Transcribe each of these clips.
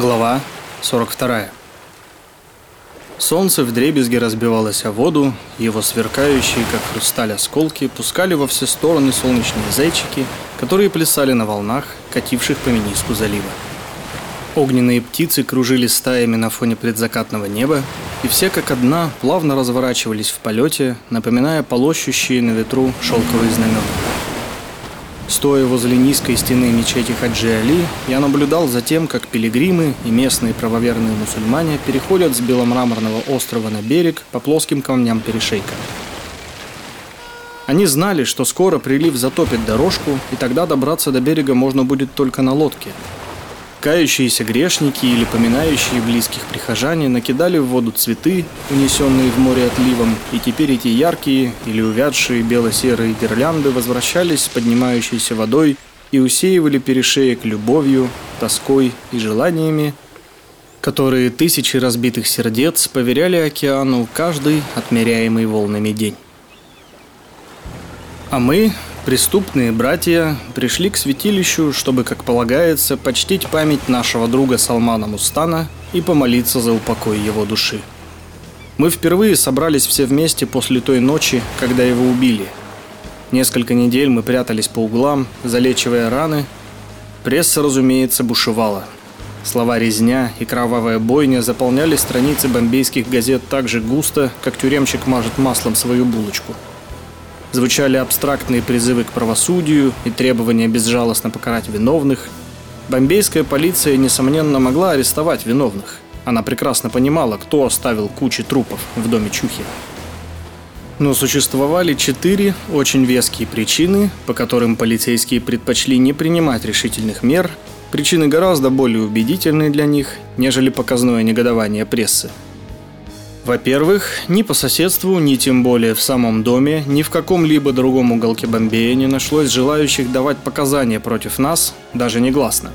Глава 42 Солнце вдребезги разбивалось о воду, его сверкающие, как хрусталь, осколки пускали во все стороны солнечные зайчики, которые плясали на волнах, кативших по мениску залива. Огненные птицы кружили стаями на фоне предзакатного неба, и все как одна плавно разворачивались в полете, напоминая полощущие на ветру шелковые знамена. Стоя возле низкой стены мечети Хаджи Али, я наблюдал за тем, как пилигримы и местные правоверные мусульмане переходят с беломраморного острова на берег по плоским камням перешейка. Они знали, что скоро прилив затопит дорожку, и тогда добраться до берега можно будет только на лодке – Кающиеся грешники или поминающие близких прихожане накидали в воду цветы, унесенные в море отливом, и теперь эти яркие или увядшие бело-серые гирлянды возвращались с поднимающейся водой и усеивали перешеек любовью, тоской и желаниями, которые тысячи разбитых сердец поверяли океану каждый отмеряемый волнами день. А мы, Преступные братья пришли к святилищу, чтобы, как полагается, почтить память нашего друга Салмана Мустана и помолиться за упокой его души. Мы впервые собрались все вместе после той ночи, когда его убили. Несколько недель мы прятались по углам, залечивая раны. Пресса, разумеется, бушевала. Слова «резня» и «кровавая бойня» заполняли страницы бомбейских газет так же густо, как тюремщик мажет маслом свою булочку – Звучали абстрактные призывы к правосудию и требования безжалостно покарать виновных. Бомбейская полиция, несомненно, могла арестовать виновных. Она прекрасно понимала, кто оставил кучи трупов в доме Чухи. Но существовали четыре очень веские причины, по которым полицейские предпочли не принимать решительных мер, причины гораздо более убедительные для них, нежели показное негодование прессы. Во-первых, ни по соседству, ни тем более в самом доме, ни в каком-либо другом уголке Бомбея не нашлось желающих давать показания против нас, даже негласно.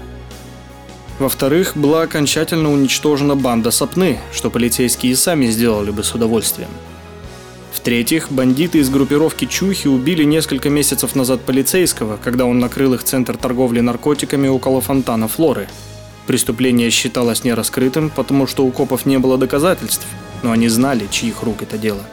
Во-вторых, была окончательно уничтожена банда Сапны, что полицейские сами сделали бы с удовольствием. В-третьих, бандиты из группировки Чухи убили несколько месяцев назад полицейского, когда он накрыл их центр торговли наркотиками около фонтана Флоры. Преступление считалось нераскрытым, потому что у копов не было доказательств – но они знали, чьих рук это дело.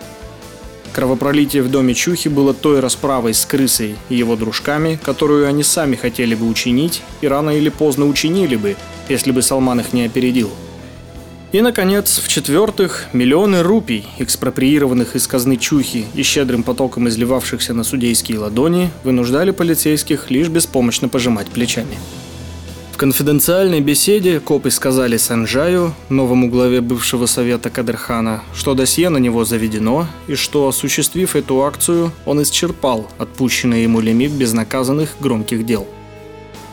Кровопролитие в доме Чухи было той расправой с крысой и его дружками, которую они сами хотели бы учинить и рано или поздно учинили бы, если бы Салман их не опередил. И, наконец, в-четвертых, миллионы рупий, экспроприированных из казны Чухи и щедрым потоком изливавшихся на судейские ладони, вынуждали полицейских лишь беспомощно пожимать плечами конфиденциальной беседе копы сказали Санджаю, новому главе бывшего совета Кадырхана, что досье на него заведено и что, осуществив эту акцию, он исчерпал отпущенный ему лимит безнаказанных громких дел.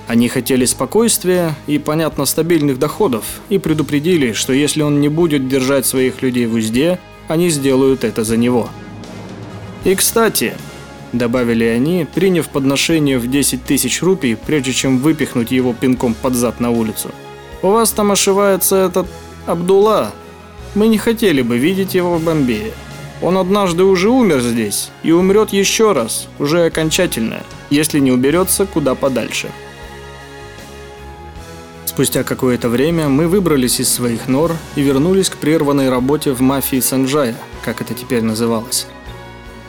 Они хотели спокойствия и, понятно, стабильных доходов и предупредили, что если он не будет держать своих людей в узде, они сделают это за него. И, кстати, добавили они, приняв подношение в 10 тысяч рупий, прежде чем выпихнуть его пинком под зад на улицу. «У вас там ошивается этот Абдулла. Мы не хотели бы видеть его в Бомбее. Он однажды уже умер здесь и умрет еще раз, уже окончательно, если не уберется куда подальше». Спустя какое-то время мы выбрались из своих нор и вернулись к прерванной работе в мафии Санджая, как это теперь называлось.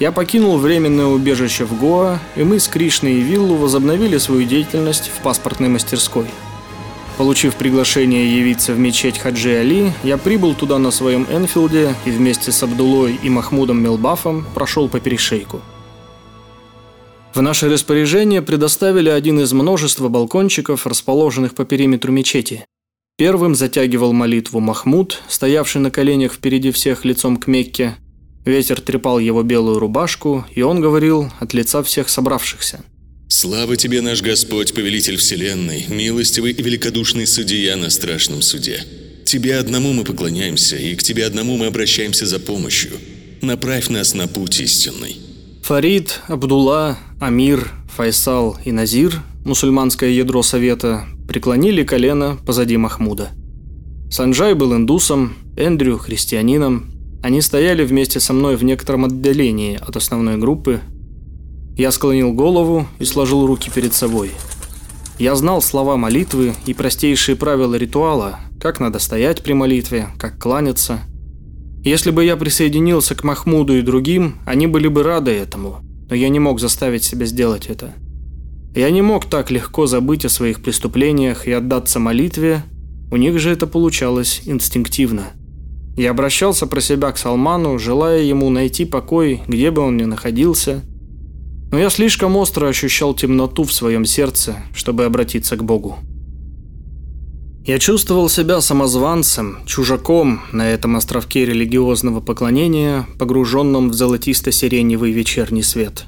Я покинул временное убежище в Гоа, и мы с Кришной и Виллу возобновили свою деятельность в паспортной мастерской. Получив приглашение явиться в мечеть Хаджи Али, я прибыл туда на своем Энфилде и вместе с Абдулой и Махмудом Мелбафом прошел по перешейку. В наше распоряжение предоставили один из множества балкончиков, расположенных по периметру мечети. Первым затягивал молитву Махмуд, стоявший на коленях впереди всех лицом к Мекке, Ветер трепал его белую рубашку, и он говорил от лица всех собравшихся. «Слава тебе, наш Господь, повелитель вселенной, милостивый и великодушный судья на страшном суде. Тебе одному мы поклоняемся, и к тебе одному мы обращаемся за помощью. Направь нас на путь истинный». Фарид, Абдулла, Амир, Файсал и Назир, мусульманское ядро совета, преклонили колено позади Махмуда. Санджай был индусом, Эндрю – христианином, они стояли вместе со мной в некотором отдалении от основной группы. Я склонил голову и сложил руки перед собой. Я знал слова молитвы и простейшие правила ритуала, как надо стоять при молитве, как кланяться. Если бы я присоединился к Махмуду и другим, они были бы рады этому, но я не мог заставить себя сделать это. Я не мог так легко забыть о своих преступлениях и отдаться молитве, у них же это получалось инстинктивно. Я обращался про себя к Салману, желая ему найти покой, где бы он ни находился, но я слишком остро ощущал темноту в своем сердце, чтобы обратиться к Богу. Я чувствовал себя самозванцем, чужаком на этом островке религиозного поклонения, погруженном в золотисто-сиреневый вечерний свет.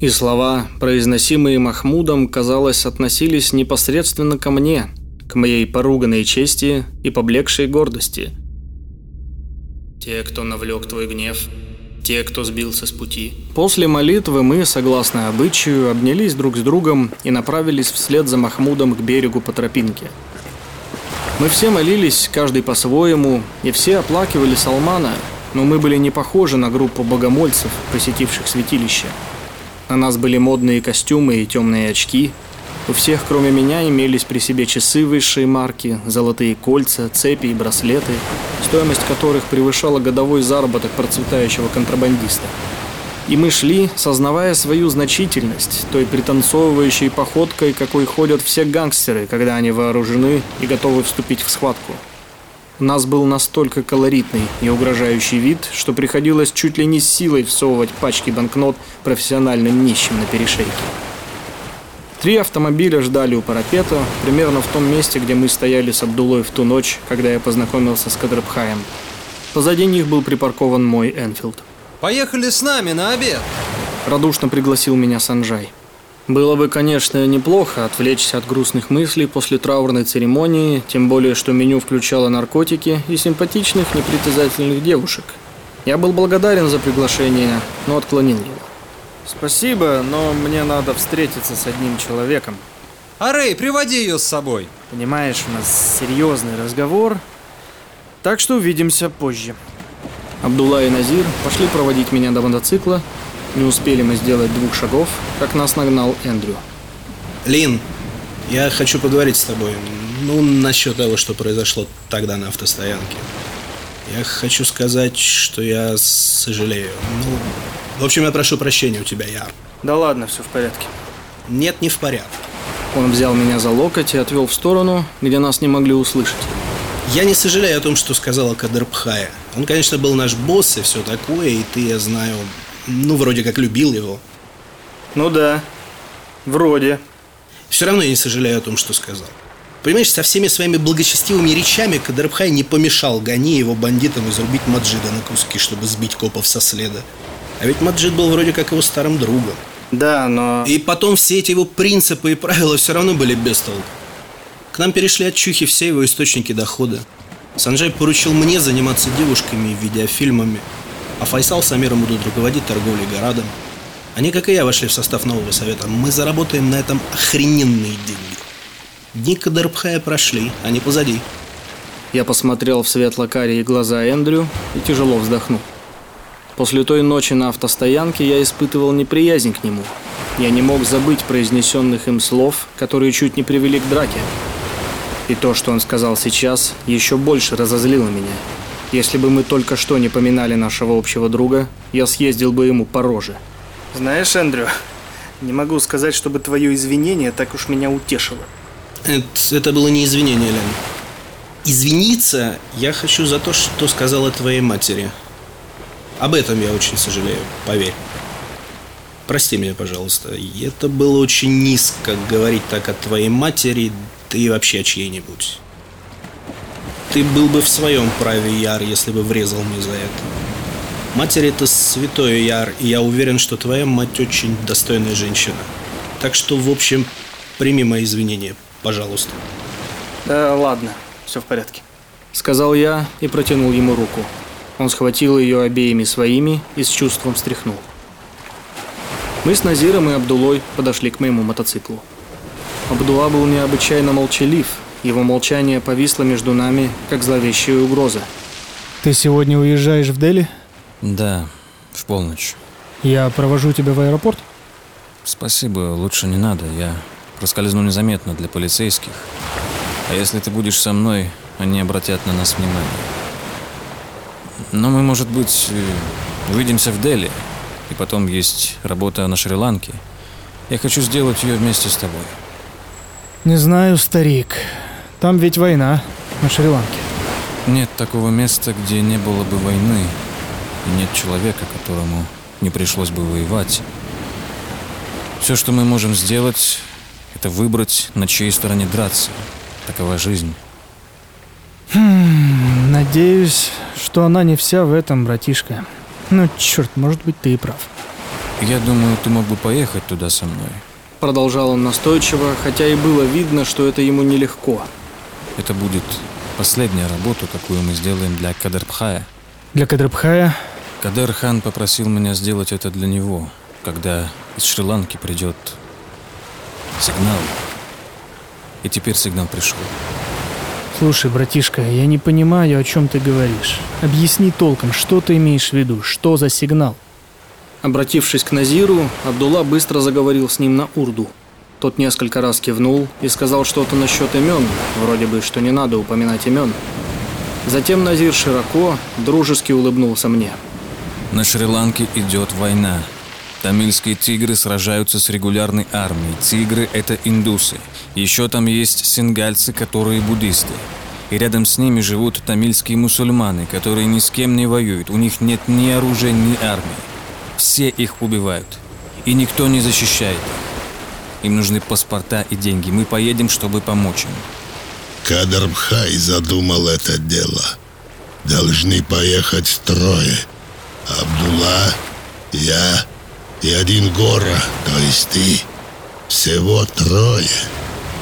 И слова, произносимые Махмудом, казалось, относились непосредственно ко мне, к моей поруганной чести и поблекшей гордости. «Те, кто навлек твой гнев, те, кто сбился с пути. После молитвы мы, согласно обычаю, обнялись друг с другом и направились вслед за Махмудом к берегу по тропинке. Мы все молились, каждый по-своему, и все оплакивали Салмана, но мы были не похожи на группу богомольцев, посетивших святилище. На нас были модные костюмы и темные очки – у всех, кроме меня, имелись при себе часы высшей марки, золотые кольца, цепи и браслеты, стоимость которых превышала годовой заработок процветающего контрабандиста. И мы шли, сознавая свою значительность, той пританцовывающей походкой, какой ходят все гангстеры, когда они вооружены и готовы вступить в схватку. У нас был настолько колоритный и угрожающий вид, что приходилось чуть ли не силой всовывать пачки банкнот профессиональным нищим на перешейке. Три автомобиля ждали у парапета, примерно в том месте, где мы стояли с Абдулой в ту ночь, когда я познакомился с Кадрабхаем. Позади них был припаркован мой Энфилд. «Поехали с нами на обед!» Радушно пригласил меня Санджай. Было бы, конечно, неплохо отвлечься от грустных мыслей после траурной церемонии, тем более, что меню включало наркотики и симпатичных, непритязательных девушек. Я был благодарен за приглашение, но отклонил его. Спасибо, но мне надо встретиться с одним человеком. А Рэй, приводи ее с собой. Понимаешь, у нас серьезный разговор, так что увидимся позже. Абдулла и Назир пошли проводить меня до мотоцикла. Не успели мы сделать двух шагов, как нас нагнал Эндрю. Лин, я хочу поговорить с тобой. Ну, насчет того, что произошло тогда на автостоянке. Я хочу сказать, что я сожалею. Ну, в общем, я прошу прощения у тебя, Яр. Да ладно, все в порядке. Нет, не в порядке. Он взял меня за локоть и отвел в сторону, где нас не могли услышать. Я не сожалею о том, что сказала Кадрбхая. Он, конечно, был наш босс и все такое, и ты, я знаю, ну, вроде как любил его. Ну да, вроде. Все равно я не сожалею о том, что сказал. Понимаешь, со всеми своими благочестивыми речами Кадрбхай не помешал Гани его бандитам изрубить Маджида на куски, чтобы сбить копов со следа. А ведь Маджид был вроде как его старым другом. Да, но... И потом все эти его принципы и правила все равно были без толку. К нам перешли от Чухи все его источники дохода. Санджай поручил мне заниматься девушками и видеофильмами, а Файсал с Амиром будут руководить торговлей городом. Они, как и я, вошли в состав нового совета. Мы заработаем на этом охрененные деньги. Дни Кадарбхая прошли, они позади. Я посмотрел в светло-карие глаза Эндрю и тяжело вздохнул. После той ночи на автостоянке я испытывал неприязнь к нему. Я не мог забыть произнесенных им слов, которые чуть не привели к драке. И то, что он сказал сейчас, еще больше разозлило меня. Если бы мы только что не поминали нашего общего друга, я съездил бы ему по роже. Знаешь, Эндрю, не могу сказать, чтобы твое извинение так уж меня утешило. Это, это было не извинение, Лен. Извиниться я хочу за то, что сказала твоей матери. Об этом я очень сожалею, поверь. Прости меня, пожалуйста. Это было очень низко говорить так о твоей матери, да и вообще о чьей-нибудь. Ты был бы в своем праве, Яр, если бы врезал мне за это. Матери это святое, Яр, и я уверен, что твоя мать очень достойная женщина. Так что, в общем, прими мои извинения, пожалуйста. Да ладно, все в порядке. Сказал я и протянул ему руку. Он схватил ее обеими своими и с чувством встряхнул. Мы с Назиром и Абдулой подошли к моему мотоциклу. Абдула был необычайно молчалив. Его молчание повисло между нами, как зловещая угроза. Ты сегодня уезжаешь в Дели? Да, в полночь. Я провожу тебя в аэропорт? Спасибо, лучше не надо. Я проскользну незаметно для полицейских. А если ты будешь со мной, они обратят на нас внимание. Но мы, может быть, э, увидимся в Дели. И потом есть работа на Шри-Ланке. Я хочу сделать ее вместе с тобой. Не знаю, старик. Там ведь война на Шри-Ланке. Нет такого места, где не было бы войны, и нет человека, которому не пришлось бы воевать. Все, что мы можем сделать, это выбрать, на чьей стороне драться. Такова жизнь. Надеюсь, что она не вся в этом, братишка. Ну, черт, может быть, ты и прав. Я думаю, ты мог бы поехать туда со мной. Продолжал он настойчиво, хотя и было видно, что это ему нелегко. Это будет последняя работа, какую мы сделаем для Кадербхая. Для Кадрабхая Кадер хан попросил меня сделать это для него, когда из Шри-Ланки придет сигнал. И теперь сигнал пришел. Слушай, братишка, я не понимаю, о чем ты говоришь. Объясни толком, что ты имеешь в виду, что за сигнал? Обратившись к Назиру, Абдулла быстро заговорил с ним на урду. Тот несколько раз кивнул и сказал что-то насчет имен, вроде бы, что не надо упоминать имен. Затем Назир широко, дружески улыбнулся мне. На Шри-Ланке идет война. Тамильские тигры сражаются с регулярной армией. Тигры – это индусы. Еще там есть сингальцы, которые буддисты. И рядом с ними живут тамильские мусульманы, которые ни с кем не воюют. У них нет ни оружия, ни армии. Все их убивают. И никто не защищает их. Им нужны паспорта и деньги. Мы поедем, чтобы помочь им. Кадрбхай задумал это дело. Должны поехать трое. Абдулла, я и один Гора, то есть ты. Всего трое.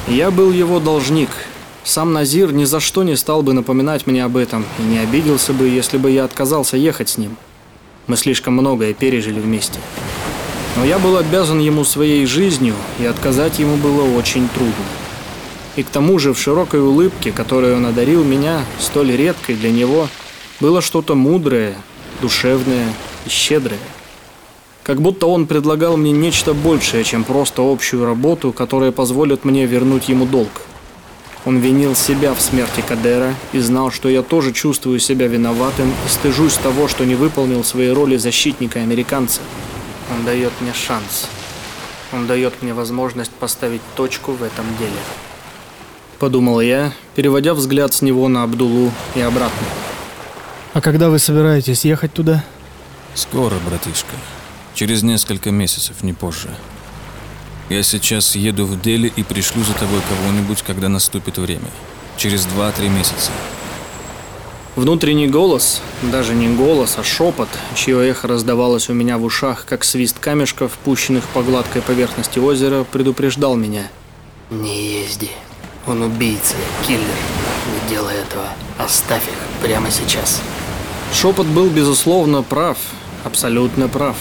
Я был его должник. Сам Назир ни за что не стал бы напоминать мне об этом и не обиделся бы, если бы я отказался ехать с ним. Мы слишком многое пережили вместе. Но я был обязан ему своей жизнью, и отказать ему было очень трудно. И к тому же в широкой улыбке, которой он одарил меня, столь редкой для него, было что-то мудрое, душевное и щедрое. Как будто он предлагал мне нечто большее, чем просто общую работу, которая позволит мне вернуть ему долг. Он винил себя в смерти Кадера и знал, что я тоже чувствую себя виноватым и стыжусь того, что не выполнил своей роли защитника американца. Он дает мне шанс. Он дает мне возможность поставить точку в этом деле. Подумал я, переводя взгляд с него на Абдулу и обратно. А когда вы собираетесь ехать туда? Скоро, братишка. Через несколько месяцев, не позже. Я сейчас еду в Дели и пришлю за тобой кого-нибудь, когда наступит время. Через два-три месяца. Внутренний голос, даже не голос, а шепот, чье эхо раздавалось у меня в ушах, как свист камешков, пущенных по гладкой поверхности озера, предупреждал меня. Не езди. Он убийца, киллер. Не делай этого. Оставь их прямо сейчас. Шепот был, безусловно, прав, абсолютно прав.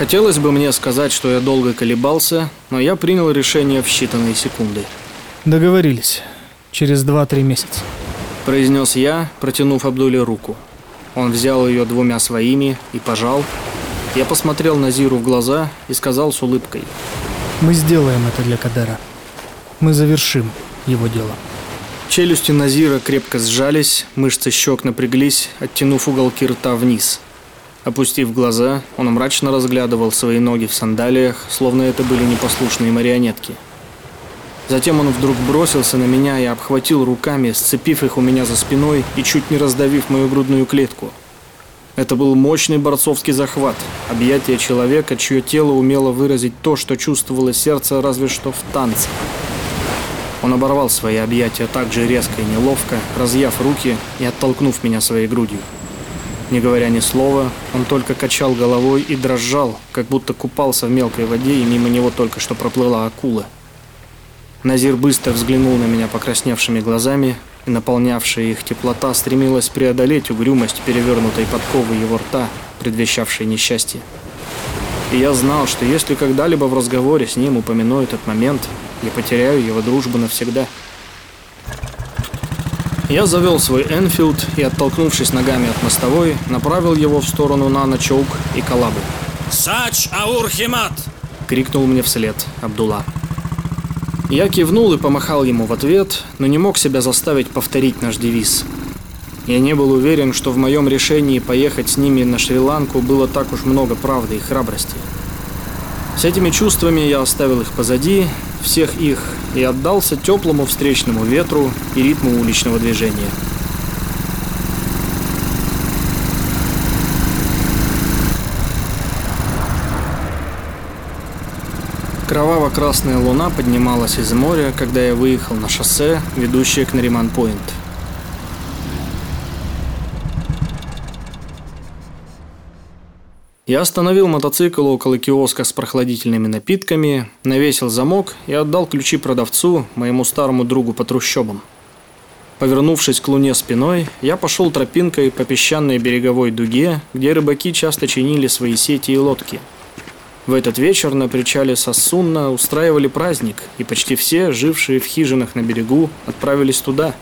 Хотелось бы мне сказать, что я долго колебался, но я принял решение в считанные секунды. Договорились. Через 2-3 месяца. Произнес я, протянув Абдуле руку. Он взял ее двумя своими и пожал. Я посмотрел Назиру в глаза и сказал с улыбкой. Мы сделаем это для Кадера. Мы завершим его дело. Челюсти Назира крепко сжались, мышцы щек напряглись, оттянув уголки рта вниз. Опустив глаза, он мрачно разглядывал свои ноги в сандалиях, словно это были непослушные марионетки. Затем он вдруг бросился на меня и обхватил руками, сцепив их у меня за спиной и чуть не раздавив мою грудную клетку. Это был мощный борцовский захват, объятие человека, чье тело умело выразить то, что чувствовало сердце разве что в танце. Он оборвал свои объятия так же резко и неловко, разъяв руки и оттолкнув меня своей грудью. Не говоря ни слова, он только качал головой и дрожал, как будто купался в мелкой воде, и мимо него только что проплыла акула. Назир быстро взглянул на меня покрасневшими глазами, и наполнявшая их теплота стремилась преодолеть угрюмость перевернутой подковы его рта, предвещавшей несчастье. И я знал, что если когда-либо в разговоре с ним упомяну этот момент, я потеряю его дружбу навсегда. Я завел свой Энфилд и, оттолкнувшись ногами от мостовой, направил его в сторону Нана Чоук и Калабы. Сач Аур Химат! Крикнул мне вслед Абдулла. Я кивнул и помахал ему в ответ, но не мог себя заставить повторить наш девиз. Я не был уверен, что в моем решении поехать с ними на Шри-Ланку было так уж много правды и храбрости. С этими чувствами я оставил их позади, всех их, и отдался теплому встречному ветру и ритму уличного движения. Кроваво-красная луна поднималась из моря, когда я выехал на шоссе, ведущее к Нариман-Пойнт. Я остановил мотоцикл около киоска с прохладительными напитками, навесил замок и отдал ключи продавцу, моему старому другу по трущобам. Повернувшись к луне спиной, я пошел тропинкой по песчаной береговой дуге, где рыбаки часто чинили свои сети и лодки. В этот вечер на причале Сассунна устраивали праздник, и почти все, жившие в хижинах на берегу, отправились туда.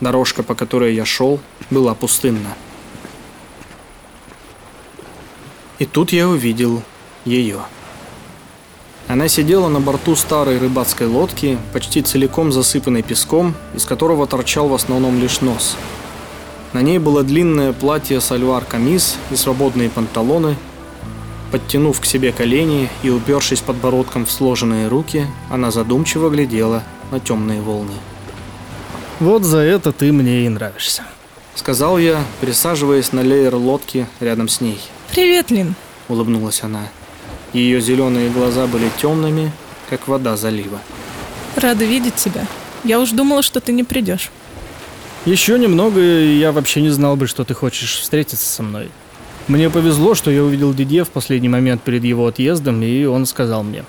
Дорожка, по которой я шел, была пустынна. И тут я увидел ее. Она сидела на борту старой рыбацкой лодки, почти целиком засыпанной песком, из которого торчал в основном лишь нос. На ней было длинное платье сальвар-камис и свободные панталоны. Подтянув к себе колени и упершись подбородком в сложенные руки, она задумчиво глядела на темные волны. Вот за это ты мне и нравишься. Сказал я, присаживаясь на леер лодки рядом с ней. Привет, Лин. Улыбнулась она. Ее зеленые глаза были темными, как вода залива. Рада видеть тебя. Я уж думала, что ты не придешь. Еще немного, и я вообще не знал бы, что ты хочешь встретиться со мной. Мне повезло, что я увидел Дидье в последний момент перед его отъездом, и он сказал мне.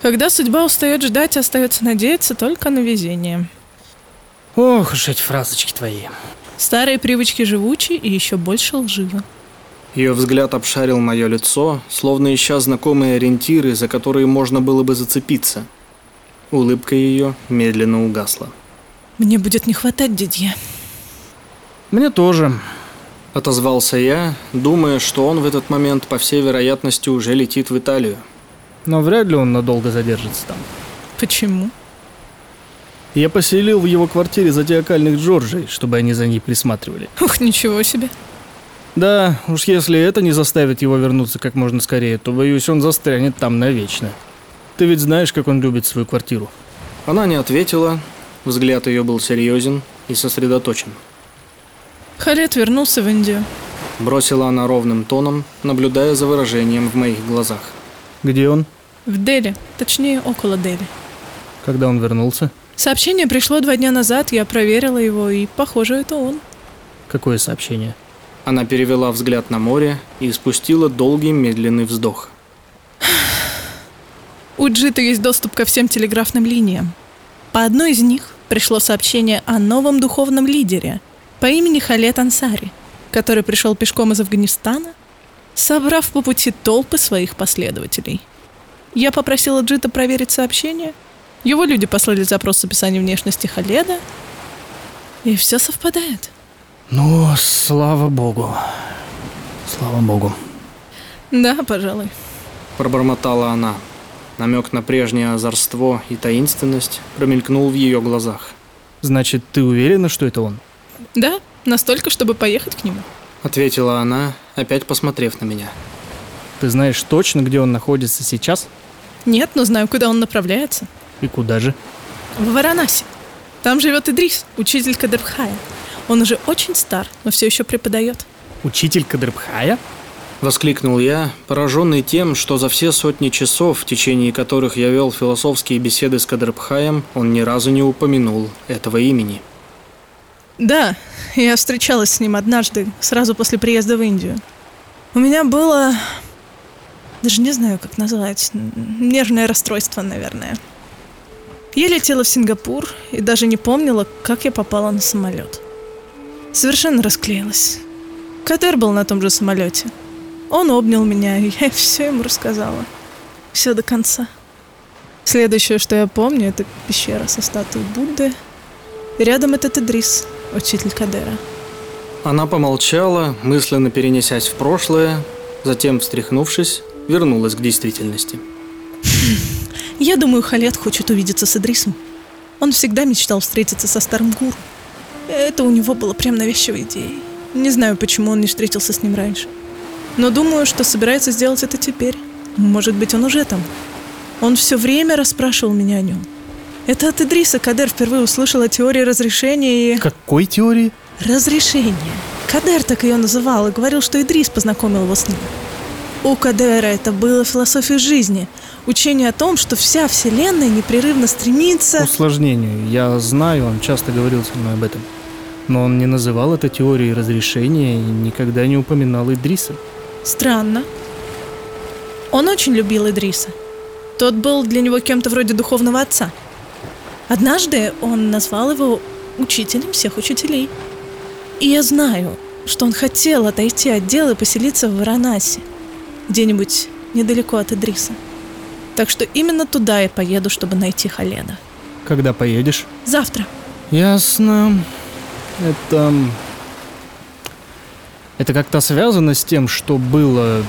Когда судьба устает ждать, остается надеяться только на везение. Ох уж эти фразочки твои. Старые привычки живучи и еще больше лживы. Ее взгляд обшарил мое лицо, словно ища знакомые ориентиры, за которые можно было бы зацепиться. Улыбка ее медленно угасла. Мне будет не хватать Дидье. Мне тоже. Отозвался я, думая, что он в этот момент, по всей вероятности, уже летит в Италию. Но вряд ли он надолго задержится там. Почему? Я поселил в его квартире зодиакальных Джорджей, чтобы они за ней присматривали. Ух, ничего себе. Да, уж если это не заставит его вернуться как можно скорее, то, боюсь, он застрянет там навечно. Ты ведь знаешь, как он любит свою квартиру. Она не ответила, взгляд ее был серьезен и сосредоточен. Халет вернулся в Индию. Бросила она ровным тоном, наблюдая за выражением в моих глазах. Где он? В Дели, точнее, около Дели. Когда он вернулся? Сообщение пришло два дня назад, я проверила его, и, похоже, это он. Какое сообщение? Она перевела взгляд на море и спустила долгий медленный вздох. У Джита есть доступ ко всем телеграфным линиям. По одной из них пришло сообщение о новом духовном лидере по имени Халет Ансари, который пришел пешком из Афганистана, собрав по пути толпы своих последователей. Я попросила Джита проверить сообщение. Его люди послали запрос с описанием внешности Халеда. И все совпадает. Ну, слава богу. Слава богу. Да, пожалуй. Пробормотала она. Намек на прежнее озорство и таинственность промелькнул в ее глазах. Значит, ты уверена, что это он? Да, настолько, чтобы поехать к нему. Ответила она, опять посмотрев на меня. Ты знаешь точно, где он находится сейчас? Нет, но знаю, куда он направляется. И куда же? В Варанаси. Там живет Идрис, учитель Кадрбхая. Он уже очень стар, но все еще преподает. Учитель Кадрбхая? Воскликнул я, пораженный тем, что за все сотни часов, в течение которых я вел философские беседы с Кадрбхаем, он ни разу не упомянул этого имени. Да, я встречалась с ним однажды, сразу после приезда в Индию. У меня было... Даже не знаю, как назвать. Нервное расстройство, наверное. Я летела в Сингапур и даже не помнила, как я попала на самолет. Совершенно расклеилась. Кадер был на том же самолете. Он обнял меня, и я все ему рассказала. Все до конца. Следующее, что я помню, это пещера со статуей Будды. И рядом этот Идрис, учитель Кадера. Она помолчала, мысленно перенесясь в прошлое, затем, встряхнувшись, вернулась к действительности. Я думаю, Халет хочет увидеться с Идрисом. Он всегда мечтал встретиться со старым гуру. Это у него было прям навязчивой идеей. Не знаю, почему он не встретился с ним раньше. Но думаю, что собирается сделать это теперь. Может быть, он уже там. Он все время расспрашивал меня о нем. Это от Идриса Кадер впервые услышал о теории разрешения и... Какой теории? Разрешение. Кадер так ее называл и говорил, что Идрис познакомил его с ним. У Кадера это было философией жизни. Учение о том, что вся Вселенная непрерывно стремится... Усложнению. Я знаю, он часто говорил со мной об этом. Но он не называл это теорией разрешения и никогда не упоминал Идриса. Странно. Он очень любил Идриса. Тот был для него кем-то вроде духовного отца. Однажды он назвал его учителем всех учителей. И я знаю, что он хотел отойти от дела и поселиться в Варанаси, где-нибудь недалеко от Идриса. Так что именно туда я поеду, чтобы найти Халеда. Когда поедешь? Завтра. Ясно. Это... Это как-то связано с тем, что было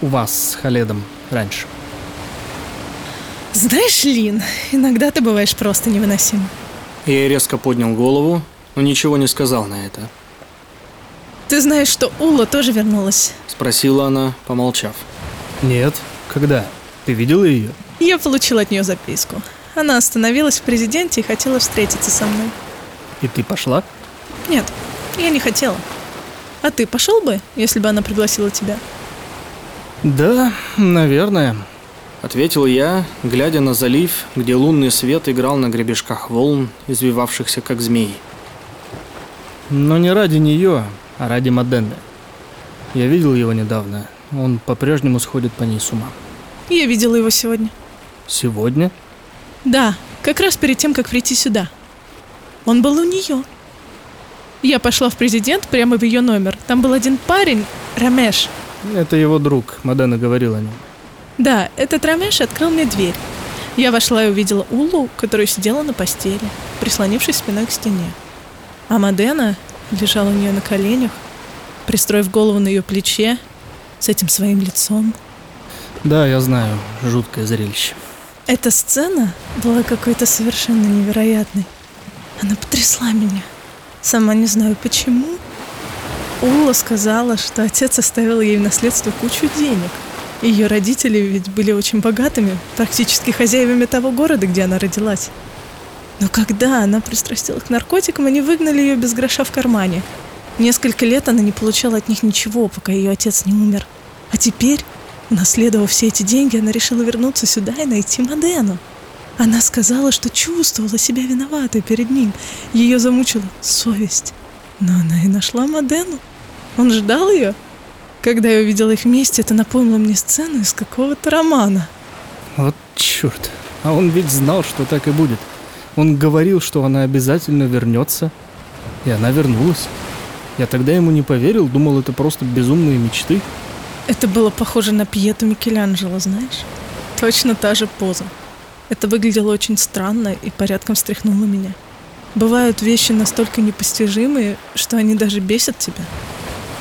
у вас с Халедом раньше. Знаешь, Лин, иногда ты бываешь просто невыносим. Я резко поднял голову, но ничего не сказал на это. Ты знаешь, что Ула тоже вернулась? Спросила она, помолчав. Нет. Когда? Ты видела ее? Я получила от нее записку. Она остановилась в президенте и хотела встретиться со мной. И ты пошла? Нет, я не хотела. А ты пошел бы, если бы она пригласила тебя? Да, наверное. Ответил я, глядя на залив, где лунный свет играл на гребешках волн, извивавшихся как змеи. Но не ради нее, а ради Маденды. Я видел его недавно. Он по-прежнему сходит по ней с ума. Я видела его сегодня. Сегодня? Да, как раз перед тем, как прийти сюда. Он был у нее. Я пошла в президент прямо в ее номер. Там был один парень, Рамеш. Это его друг, Мадена говорила о нем. Да, этот Рамеш открыл мне дверь. Я вошла и увидела Улу, которая сидела на постели, прислонившись спиной к стене. А Мадена лежала у нее на коленях, пристроив голову на ее плече, с этим своим лицом. Да, я знаю, жуткое зрелище. Эта сцена была какой-то совершенно невероятной. Она потрясла меня. Сама не знаю почему. Ула сказала, что отец оставил ей в наследство кучу денег. Ее родители ведь были очень богатыми, практически хозяевами того города, где она родилась. Но когда она пристрастилась к наркотикам, они выгнали ее без гроша в кармане. Несколько лет она не получала от них ничего, пока ее отец не умер. А теперь, наследовав все эти деньги, она решила вернуться сюда и найти Модену. Она сказала, что чувствовала себя виноватой перед ним. Ее замучила совесть. Но она и нашла Модену. Он ждал ее. Когда я увидела их вместе, это напомнило мне сцену из какого-то романа. Вот черт. А он ведь знал, что так и будет. Он говорил, что она обязательно вернется. И она вернулась. Я тогда ему не поверил, думал, это просто безумные мечты. Это было похоже на Пьету Микеланджело, знаешь? Точно та же поза. Это выглядело очень странно и порядком встряхнуло меня. Бывают вещи настолько непостижимые, что они даже бесят тебя.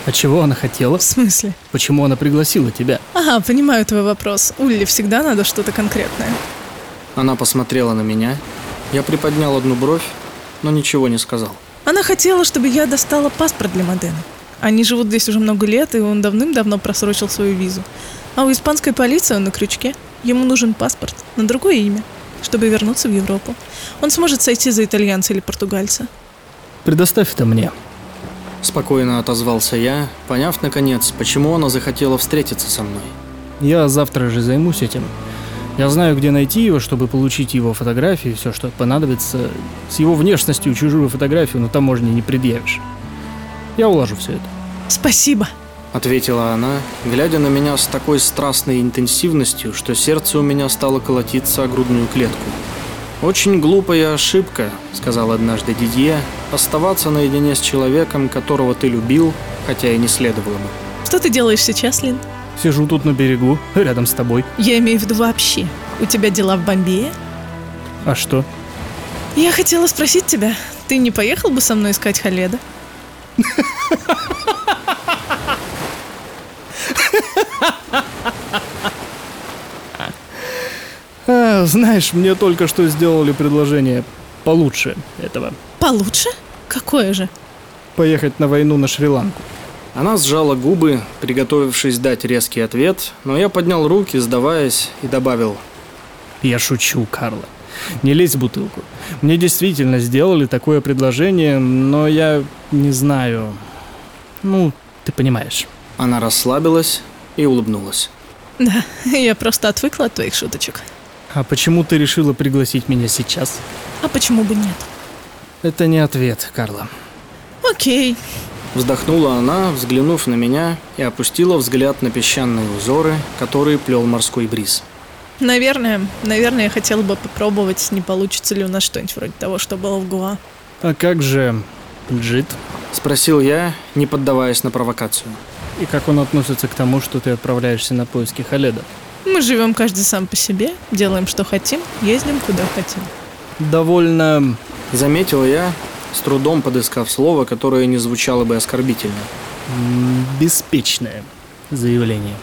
А чего она хотела? В смысле? Почему она пригласила тебя? Ага, понимаю твой вопрос. Улли всегда надо что-то конкретное. Она посмотрела на меня. Я приподнял одну бровь, но ничего не сказал. Она хотела, чтобы я достала паспорт для Модены. Они живут здесь уже много лет, и он давным-давно просрочил свою визу. А у испанской полиции он на крючке. Ему нужен паспорт на другое имя, чтобы вернуться в Европу. Он сможет сойти за итальянца или португальца. Предоставь это мне. Спокойно отозвался я, поняв наконец, почему она захотела встретиться со мной. Я завтра же займусь этим. Я знаю, где найти его, чтобы получить его фотографии, все, что понадобится. С его внешностью чужую фотографию на таможне не предъявишь. Я уложу все это. Спасибо. Ответила она, глядя на меня с такой страстной интенсивностью, что сердце у меня стало колотиться о грудную клетку. «Очень глупая ошибка», — сказал однажды Дидье, — «оставаться наедине с человеком, которого ты любил, хотя и не следовало бы». Что ты делаешь сейчас, Лин? Сижу тут на берегу, рядом с тобой. Я имею в виду вообще. У тебя дела в Бомбее? А что? Я хотела спросить тебя, ты не поехал бы со мной искать Халеда? А, знаешь, мне только что сделали предложение получше этого. Получше? Какое же? Поехать на войну на Шри-Ланку. Она сжала губы, приготовившись дать резкий ответ, но я поднял руки, сдаваясь, и добавил. Я шучу, Карла. Не лезь в бутылку. Мне действительно сделали такое предложение, но я не знаю. Ну, ты понимаешь. Она расслабилась и улыбнулась. Да, я просто отвыкла от твоих шуточек. А почему ты решила пригласить меня сейчас? А почему бы нет? Это не ответ, Карла. Окей. Вздохнула она, взглянув на меня, и опустила взгляд на песчаные узоры, которые плел морской бриз. Наверное, наверное, я хотела бы попробовать, не получится ли у нас что-нибудь вроде того, что было в Гуа. А как же Джит? Спросил я, не поддаваясь на провокацию. И как он относится к тому, что ты отправляешься на поиски Халеда? Мы живем каждый сам по себе, делаем, что хотим, ездим, куда хотим. Довольно... Заметил я, с трудом подыскав слово, которое не звучало бы оскорбительно. беспечное заявление.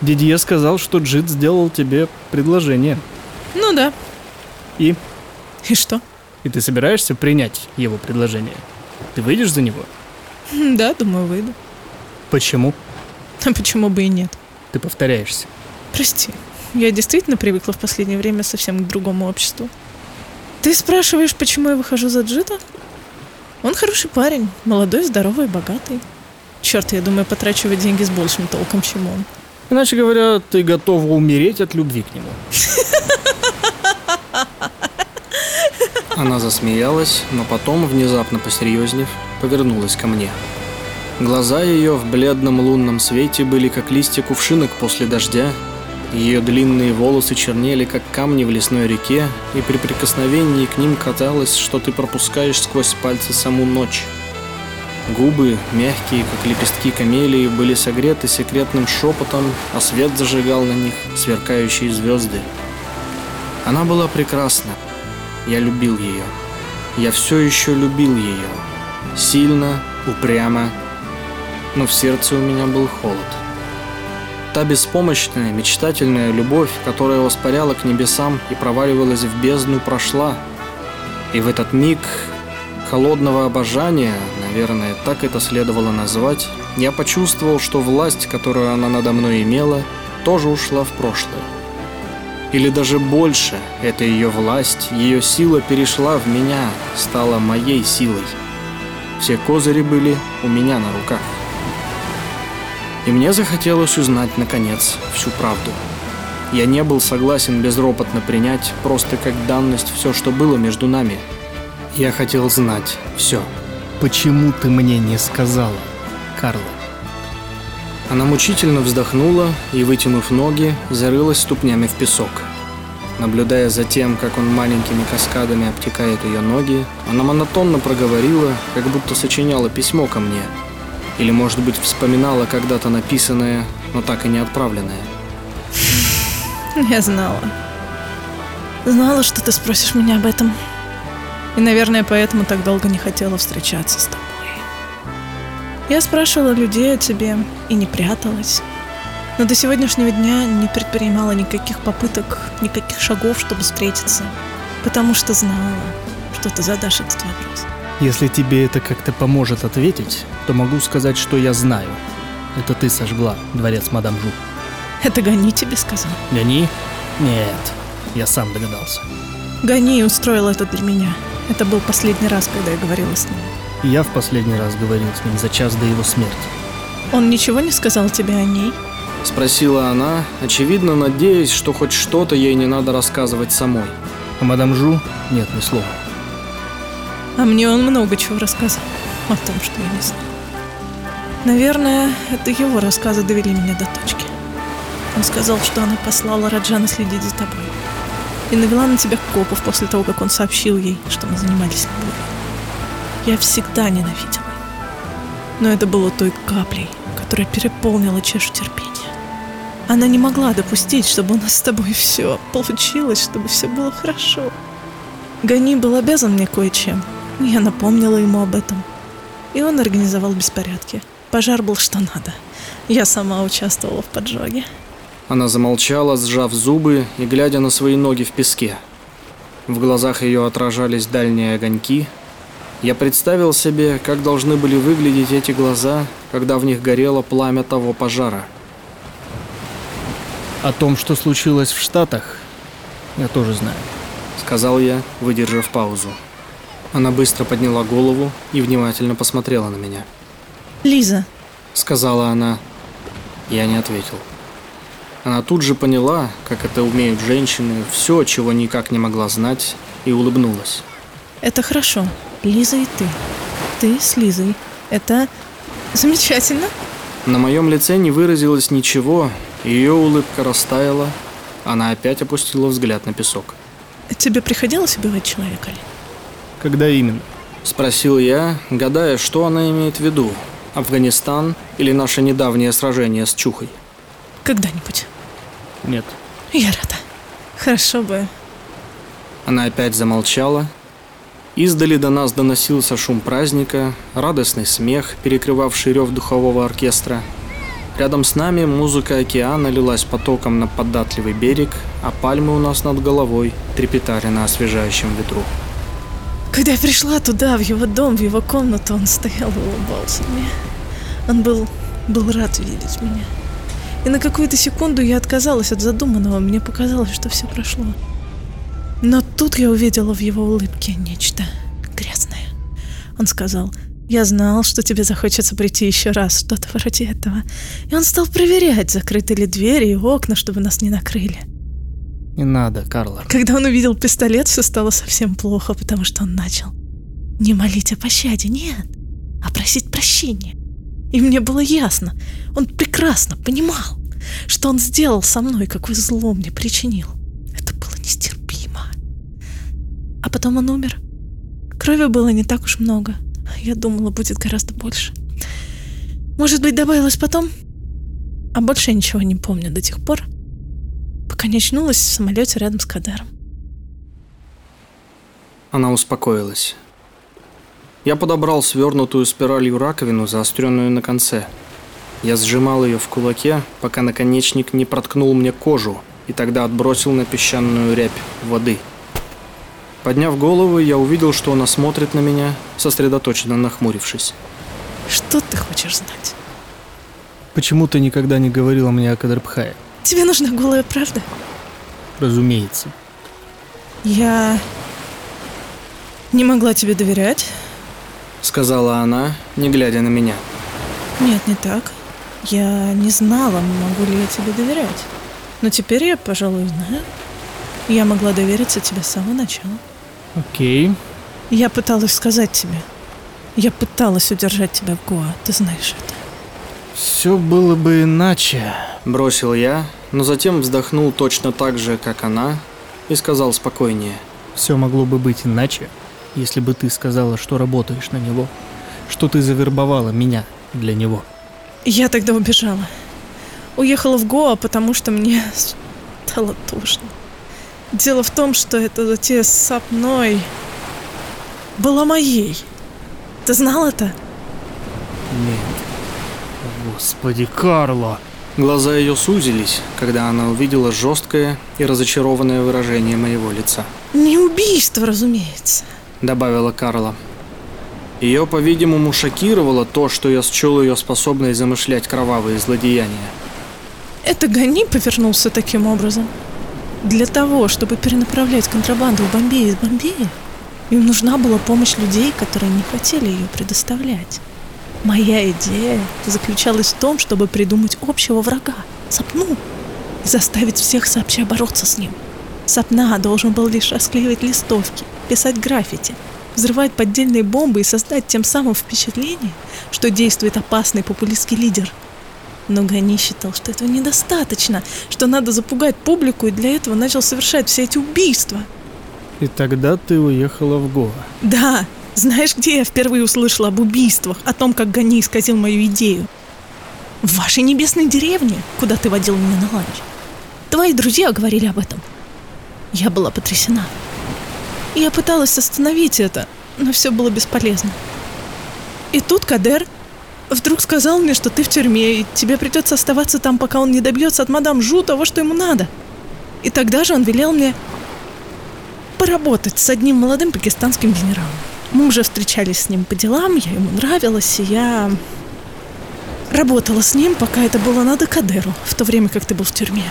Дидье сказал, что Джит сделал тебе предложение. Ну да. И? И что? И ты собираешься принять его предложение? Ты выйдешь за него? Да, думаю, выйду. Почему? А почему бы и нет? Ты повторяешься. Прости, я действительно привыкла в последнее время совсем к другому обществу. Ты спрашиваешь, почему я выхожу за Джита? Он хороший парень, молодой, здоровый, богатый. Черт, я думаю, потрачивать деньги с большим толком, чем он. Иначе говоря, ты готова умереть от любви к нему. Она засмеялась, но потом, внезапно посерьезнев, повернулась ко мне. Глаза ее в бледном лунном свете были как листья кувшинок после дождя, ее длинные волосы чернели, как камни в лесной реке, и при прикосновении к ним казалось, что ты пропускаешь сквозь пальцы саму ночь. Губы, мягкие, как лепестки камелии, были согреты секретным шепотом, а свет зажигал на них сверкающие звезды. Она была прекрасна. Я любил ее. Я все еще любил ее. Сильно, упрямо, но в сердце у меня был холод. Та беспомощная, мечтательная любовь, которая воспаряла к небесам и проваливалась в бездну, прошла. И в этот миг холодного обожания, наверное, так это следовало назвать, я почувствовал, что власть, которую она надо мной имела, тоже ушла в прошлое. Или даже больше, эта ее власть, ее сила перешла в меня, стала моей силой. Все козыри были у меня на руках. И мне захотелось узнать, наконец, всю правду. Я не был согласен безропотно принять просто как данность все, что было между нами. Я хотел знать все. Почему ты мне не сказала, Карла? Она мучительно вздохнула и, вытянув ноги, зарылась ступнями в песок. Наблюдая за тем, как он маленькими каскадами обтекает ее ноги, она монотонно проговорила, как будто сочиняла письмо ко мне. Или, может быть, вспоминала когда-то написанное, но так и не отправленное. Я знала. Знала, что ты спросишь меня об этом. И, наверное, поэтому так долго не хотела встречаться с тобой. Я спрашивала людей о тебе и не пряталась. Но до сегодняшнего дня не предпринимала никаких попыток, никаких шагов, чтобы встретиться. Потому что знала, что ты задашь этот вопрос. Если тебе это как-то поможет ответить, то могу сказать, что я знаю. Это ты сожгла дворец мадам Жу. Это Гани тебе сказал. Гони? Нет, я сам догадался. Гани устроил это для меня. Это был последний раз, когда я говорила с ним. Я в последний раз говорил с ним за час до его смерти. Он ничего не сказал тебе о ней? Спросила она, очевидно надеясь, что хоть что-то ей не надо рассказывать самой. А мадам Жу нет ни слова. А мне он много чего рассказал о том, что я не знаю. Наверное, это его рассказы довели меня до точки. Он сказал, что она послала Раджана следить за тобой. И навела на тебя копов после того, как он сообщил ей, что мы занимались любовью. Я всегда ненавидела. Но это было той каплей, которая переполнила чашу терпения. Она не могла допустить, чтобы у нас с тобой все получилось, чтобы все было хорошо. Гани был обязан мне кое-чем. Я напомнила ему об этом. И он организовал беспорядки. Пожар был что надо. Я сама участвовала в поджоге. Она замолчала, сжав зубы и глядя на свои ноги в песке. В глазах ее отражались дальние огоньки. Я представил себе, как должны были выглядеть эти глаза, когда в них горело пламя того пожара. О том, что случилось в Штатах, я тоже знаю. Сказал я, выдержав паузу. Она быстро подняла голову и внимательно посмотрела на меня. Лиза, Сказала она. Я не ответил. Она тут же поняла, как это умеют женщины, все, чего никак не могла знать, и улыбнулась. это хорошо. Лиза и ты. Ты с Лизой. Это замечательно. На моем лице не выразилось ничего, ее улыбка растаяла, она опять опустила взгляд на песок. Тебе приходилось убивать человека ли? Когда именно? Спросил я, гадая, что она имеет в виду. Афганистан или наше недавнее сражение с Чухой? Когда-нибудь. Нет. Я рада. Хорошо бы. Она опять замолчала. Издали до нас доносился шум праздника, радостный смех, перекрывавший рев духового оркестра. Рядом с нами музыка океана лилась потоком на податливый берег, а пальмы у нас над головой трепетали на освежающем ветру. Когда я пришла туда, в его дом, в его комнату, он стоял и улыбался мне. Он был, был рад видеть меня. И на какую-то секунду я отказалась от задуманного, мне показалось, что все прошло. Но тут я увидела в его улыбке нечто грязное. Он сказал, я знал, что тебе захочется прийти еще раз, что-то вроде этого. И он стал проверять, закрыты ли двери и окна, чтобы нас не накрыли. Не надо, Карла. Когда он увидел пистолет, все стало совсем плохо, потому что он начал не молить о пощаде, нет, а просить прощения. И мне было ясно, он прекрасно понимал, что он сделал со мной, какое зло мне причинил. Это было нестерпимо. А потом он умер. Крови было не так уж много. Я думала, будет гораздо больше. Может быть, добавилось потом? А больше я ничего не помню до тех пор, пока не очнулась в самолете рядом с Кадаром. Она успокоилась. Я подобрал свернутую спиралью раковину, заостренную на конце. Я сжимал ее в кулаке, пока наконечник не проткнул мне кожу, и тогда отбросил на песчаную рябь воды. Подняв голову, я увидел, что она смотрит на меня, сосредоточенно нахмурившись. Что ты хочешь знать? Почему ты никогда не говорила мне о Кадрбхае? Тебе нужна голая правда? Разумеется. Я не могла тебе доверять. Сказала она, не глядя на меня. Нет, не так. Я не знала, могу ли я тебе доверять. Но теперь я, пожалуй, знаю. Я могла довериться тебе с самого начала. Окей. Я пыталась сказать тебе. Я пыталась удержать тебя в Гоа, ты знаешь это. Все было бы иначе. Бросил я, но затем вздохнул точно так же, как она, и сказал спокойнее. Все могло бы быть иначе, если бы ты сказала, что работаешь на него, что ты завербовала меня для него. Я тогда убежала. Уехала в Гоа, потому что мне стало тошно. Дело в том, что эта затея с Сапной была моей. Ты знал это? Нет. Господи, Карла! Глаза ее сузились, когда она увидела жесткое и разочарованное выражение моего лица. Не убийство, разумеется. Добавила Карла. Ее, по-видимому, шокировало то, что я счел ее способной замышлять кровавые злодеяния. Это Гани повернулся таким образом. Для того, чтобы перенаправлять контрабанду в Бомбей из Бомбея, им нужна была помощь людей, которые не хотели ее предоставлять. Моя идея заключалась в том, чтобы придумать общего врага, Сапну, и заставить всех сообща бороться с ним. Сапна должен был лишь расклеивать листовки, писать граффити, взрывать поддельные бомбы и создать тем самым впечатление, что действует опасный популистский лидер. Но Гани считал, что этого недостаточно, что надо запугать публику, и для этого начал совершать все эти убийства. И тогда ты уехала в Гоа. Да, знаешь, где я впервые услышала об убийствах, о том, как Гани исказил мою идею? В вашей небесной деревне, куда ты водил меня на ланч. Твои друзья говорили об этом. Я была потрясена. Я пыталась остановить это, но все было бесполезно. И тут Кадер, вдруг сказал мне, что ты в тюрьме, и тебе придется оставаться там, пока он не добьется от мадам Жу того, что ему надо. И тогда же он велел мне поработать с одним молодым пакистанским генералом. Мы уже встречались с ним по делам, я ему нравилась, и я работала с ним, пока это было надо Кадеру, в то время как ты был в тюрьме.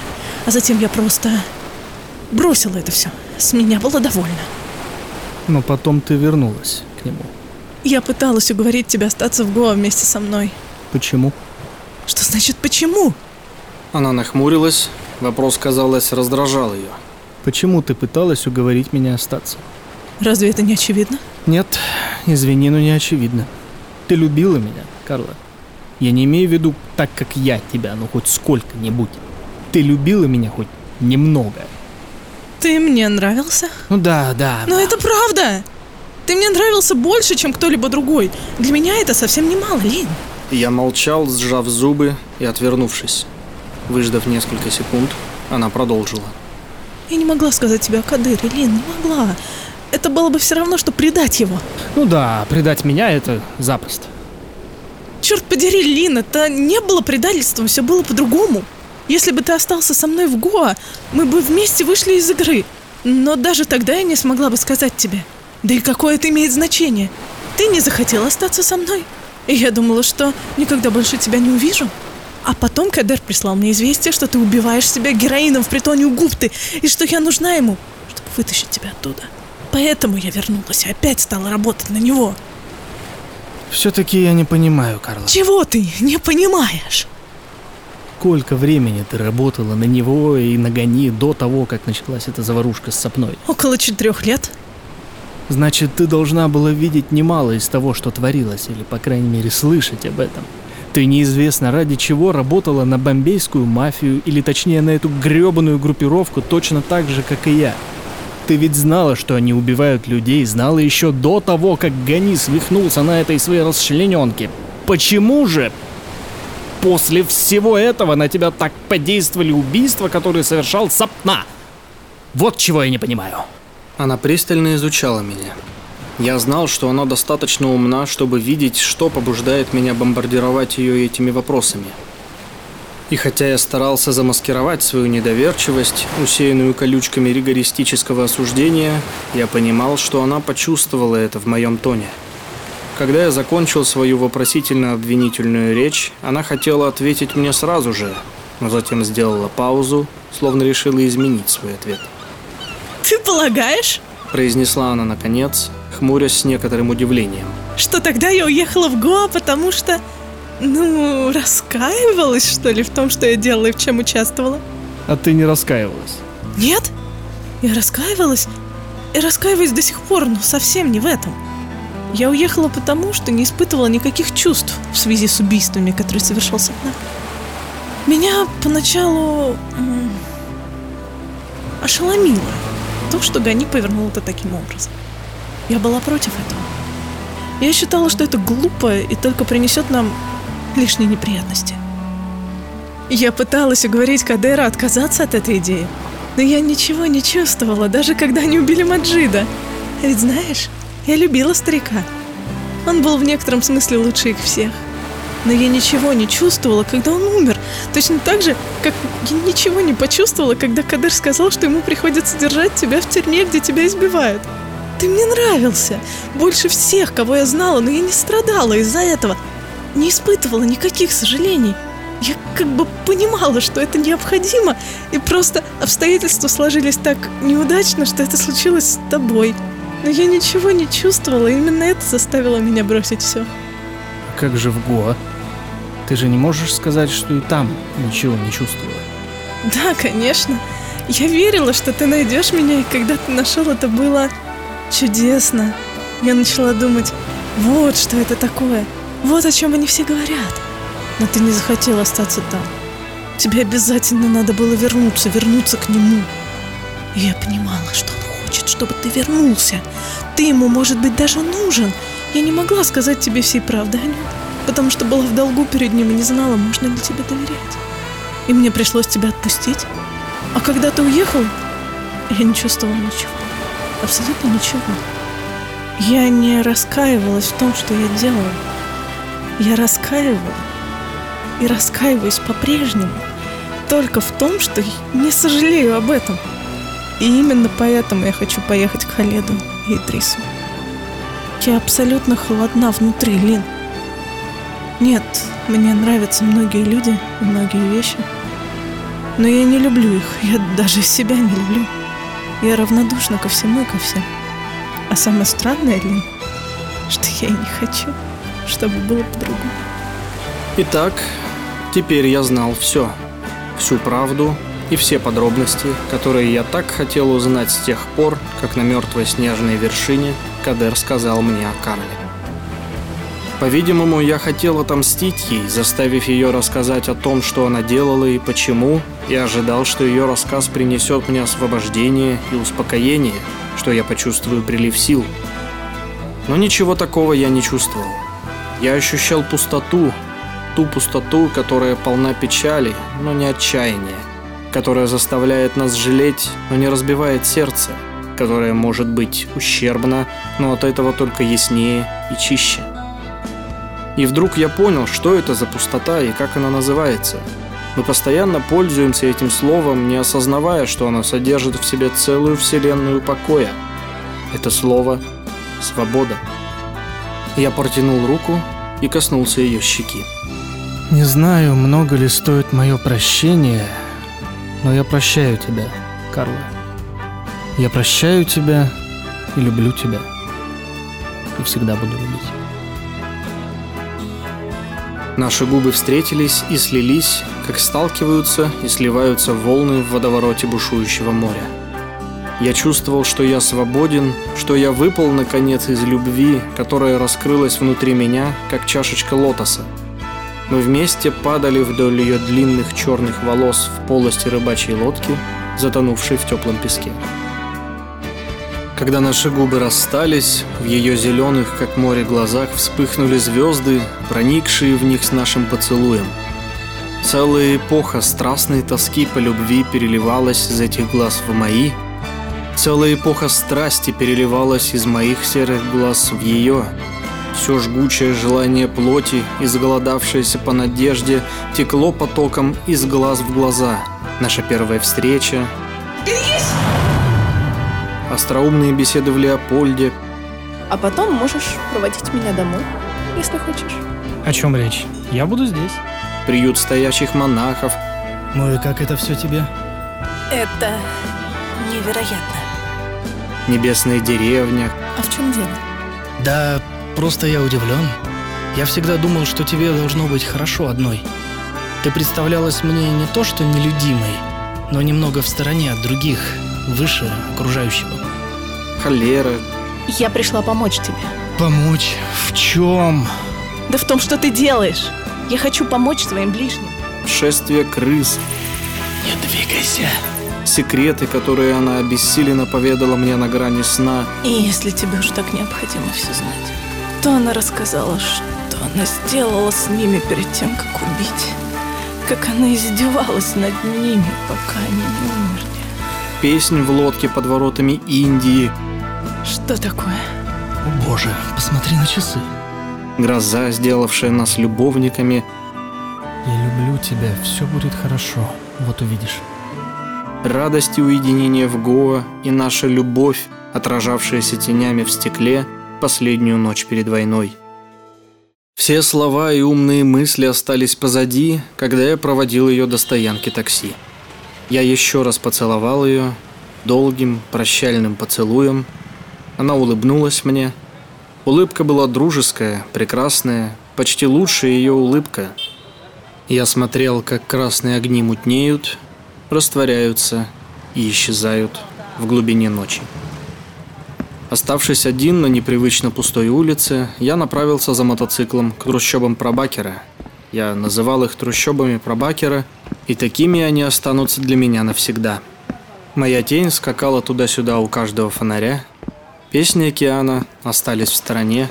А затем я просто бросила это все. С меня было довольно. Но потом ты вернулась к нему. Я пыталась уговорить тебя остаться в Гоа вместе со мной. Почему? Что значит почему? Она нахмурилась. Вопрос, казалось, раздражал ее. Почему ты пыталась уговорить меня остаться? Разве это не очевидно? Нет, извини, но не очевидно. Ты любила меня, Карла. Я не имею в виду так, как я тебя, ну хоть сколько-нибудь. Ты любила меня хоть немного. Ты мне нравился? Ну да, да. Но это правда! Ты мне нравился больше, чем кто-либо другой. Для меня это совсем немало, Лин. Я молчал, сжав зубы и отвернувшись. Выждав несколько секунд, она продолжила. Я не могла сказать тебе о Кадыре, Лин, не могла. Это было бы все равно, что предать его. Ну да, предать меня это запросто. Черт подери, Лин, это не было предательством, все было по-другому. Если бы ты остался со мной в Гоа, мы бы вместе вышли из игры. Но даже тогда я не смогла бы сказать тебе. Да и какое это имеет значение? Ты не захотел остаться со мной. И я думала, что никогда больше тебя не увижу. А потом Кадер прислал мне известие, что ты убиваешь себя героином в притоне у Гупты, и что я нужна ему, чтобы вытащить тебя оттуда. Поэтому я вернулась и опять стала работать на него. Все-таки я не понимаю, Карла. Чего ты не понимаешь? Сколько времени ты работала на него и на Гони до того, как началась эта заварушка с Сапной? Около четырех лет. Значит, ты должна была видеть немало из того, что творилось, или, по крайней мере, слышать об этом. Ты неизвестно ради чего работала на бомбейскую мафию, или точнее на эту гребаную группировку точно так же, как и я. Ты ведь знала, что они убивают людей, знала еще до того, как Гани свихнулся на этой своей расчлененке. Почему же после всего этого на тебя так подействовали убийства, которые совершал Сапна? Вот чего я не понимаю. Она пристально изучала меня. Я знал, что она достаточно умна, чтобы видеть, что побуждает меня бомбардировать ее этими вопросами. И хотя я старался замаскировать свою недоверчивость, усеянную колючками ригористического осуждения, я понимал, что она почувствовала это в моем тоне. Когда я закончил свою вопросительно-обвинительную речь, она хотела ответить мне сразу же, но затем сделала паузу, словно решила изменить свой ответ. Ты полагаешь? Произнесла она наконец, хмурясь с некоторым удивлением. Что тогда я уехала в Гоа, потому что, ну, раскаивалась, что ли, в том, что я делала и в чем участвовала? А ты не раскаивалась? Нет, я раскаивалась. И раскаиваюсь до сих пор, но совсем не в этом. Я уехала потому, что не испытывала никаких чувств в связи с убийствами, которые совершал Сапна. Меня поначалу ошеломило то, что Гани повернул это таким образом. Я была против этого. Я считала, что это глупо и только принесет нам лишние неприятности. Я пыталась уговорить Кадера отказаться от этой идеи, но я ничего не чувствовала, даже когда они убили Маджида. Ведь знаешь, я любила старика. Он был в некотором смысле лучше их всех. Но я ничего не чувствовала, когда он умер. Точно так же, как я ничего не почувствовала, когда Кадыр сказал, что ему приходится держать тебя в тюрьме, где тебя избивают. Ты мне нравился. Больше всех, кого я знала, но я не страдала из-за этого. Не испытывала никаких сожалений. Я как бы понимала, что это необходимо, и просто обстоятельства сложились так неудачно, что это случилось с тобой. Но я ничего не чувствовала, и именно это заставило меня бросить все. Как же в Гоа? Ты же не можешь сказать, что и там ничего не чувствовала. Да, конечно. Я верила, что ты найдешь меня, и когда ты нашел, это было чудесно. Я начала думать, вот что это такое, вот о чем они все говорят. Но ты не захотел остаться там. Тебе обязательно надо было вернуться, вернуться к нему. И я понимала, что он хочет, чтобы ты вернулся. Ты ему, может быть, даже нужен. Я не могла сказать тебе всей правды о нем, потому что была в долгу перед ним и не знала, можно ли тебе доверять. И мне пришлось тебя отпустить. А когда ты уехал, я не чувствовала ничего. Абсолютно ничего. Я не раскаивалась в том, что я делала. Я раскаиваю и раскаиваюсь по-прежнему только в том, что не сожалею об этом. И именно поэтому я хочу поехать к Халеду и Идрису. Я абсолютно холодна внутри, Лин. Нет, мне нравятся многие люди и многие вещи. Но я не люблю их, я даже себя не люблю. Я равнодушна ко всему и ко всем. А самое странное, Лин, что я и не хочу, чтобы было по-другому. Итак, теперь я знал все. Всю правду и все подробности, которые я так хотел узнать с тех пор, как на мертвой снежной вершине Кадер сказал мне о Карле. По-видимому, я хотел отомстить ей, заставив ее рассказать о том, что она делала и почему, и ожидал, что ее рассказ принесет мне освобождение и успокоение, что я почувствую прилив сил. Но ничего такого я не чувствовал. Я ощущал пустоту, ту пустоту, которая полна печали, но не отчаяния, которая заставляет нас жалеть, но не разбивает сердце, которая может быть ущербна, но от этого только яснее и чище. И вдруг я понял, что это за пустота и как она называется. Мы постоянно пользуемся этим словом, не осознавая, что оно содержит в себе целую вселенную покоя. Это слово «свобода». Я протянул руку и коснулся ее щеки. Не знаю, много ли стоит мое прощение, но я прощаю тебя, Карла. Я прощаю тебя и люблю тебя. И всегда буду любить. Наши губы встретились и слились, как сталкиваются и сливаются волны в водовороте бушующего моря. Я чувствовал, что я свободен, что я выпал, наконец, из любви, которая раскрылась внутри меня, как чашечка лотоса. Мы вместе падали вдоль ее длинных черных волос в полости рыбачьей лодки, затонувшей в теплом песке. Когда наши губы расстались, в ее зеленых, как море, глазах вспыхнули звезды, проникшие в них с нашим поцелуем. Целая эпоха страстной тоски по любви переливалась из этих глаз в мои, целая эпоха страсти переливалась из моих серых глаз в ее. Все жгучее желание плоти, изголодавшееся по надежде, текло потоком из глаз в глаза. Наша первая встреча, остроумные беседы в Леопольде, А потом можешь проводить меня домой, если хочешь. О чем речь? Я буду здесь. приют стоящих монахов, Ну и как это все тебе? Это невероятно. Небесная деревня, А в чем дело? Да, просто я удивлен. Я всегда думал, что тебе должно быть хорошо одной. Ты представлялась мне не то что нелюдимой, но немного в стороне от других, выше окружающего. холера, Я пришла помочь тебе. Помочь? В чем? Да в том, что ты делаешь. Я хочу помочь своим ближним. шествие крыс, Не двигайся. Секреты, которые она обессиленно поведала мне на грани сна, И если тебе уж так необходимо все знать, то она рассказала, что она сделала с ними перед тем, как убить. Как она издевалась над ними, пока они не умерли. песнь в лодке под воротами Индии, Что такое? О боже, посмотри на часы. гроза, сделавшая нас любовниками, Я люблю тебя, все будет хорошо. Вот увидишь. Радость и уединение в Гоа и наша любовь, отражавшаяся тенями в стекле последнюю ночь перед войной. Все слова и умные мысли остались позади, когда я проводил ее до стоянки такси. Я еще раз поцеловал ее, долгим прощальным поцелуем. Она улыбнулась мне. Улыбка была дружеская, прекрасная, почти лучшая ее улыбка. Я смотрел, как красные огни мутнеют, растворяются и исчезают в глубине ночи. Оставшись один на непривычно пустой улице, я направился за мотоциклом к трущобам Пробакера. Я называл их трущобами Пробакера, и такими они останутся для меня навсегда. Моя тень скакала туда-сюда у каждого фонаря. Песни океана остались в стороне.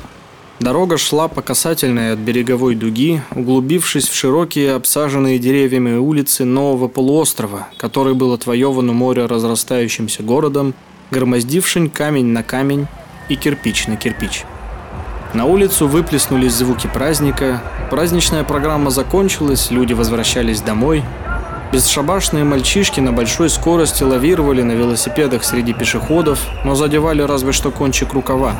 Дорога шла по касательной от береговой дуги, углубившись в широкие, обсаженные деревьями улицы нового полуострова, который был отвоеван у моря разрастающимся городом, громоздившим камень на камень и кирпич на кирпич. На улицу выплеснулись звуки праздника, праздничная программа закончилась, люди возвращались домой. Бесшабашные мальчишки на большой скорости лавировали на велосипедах среди пешеходов, но задевали разве что кончик рукава.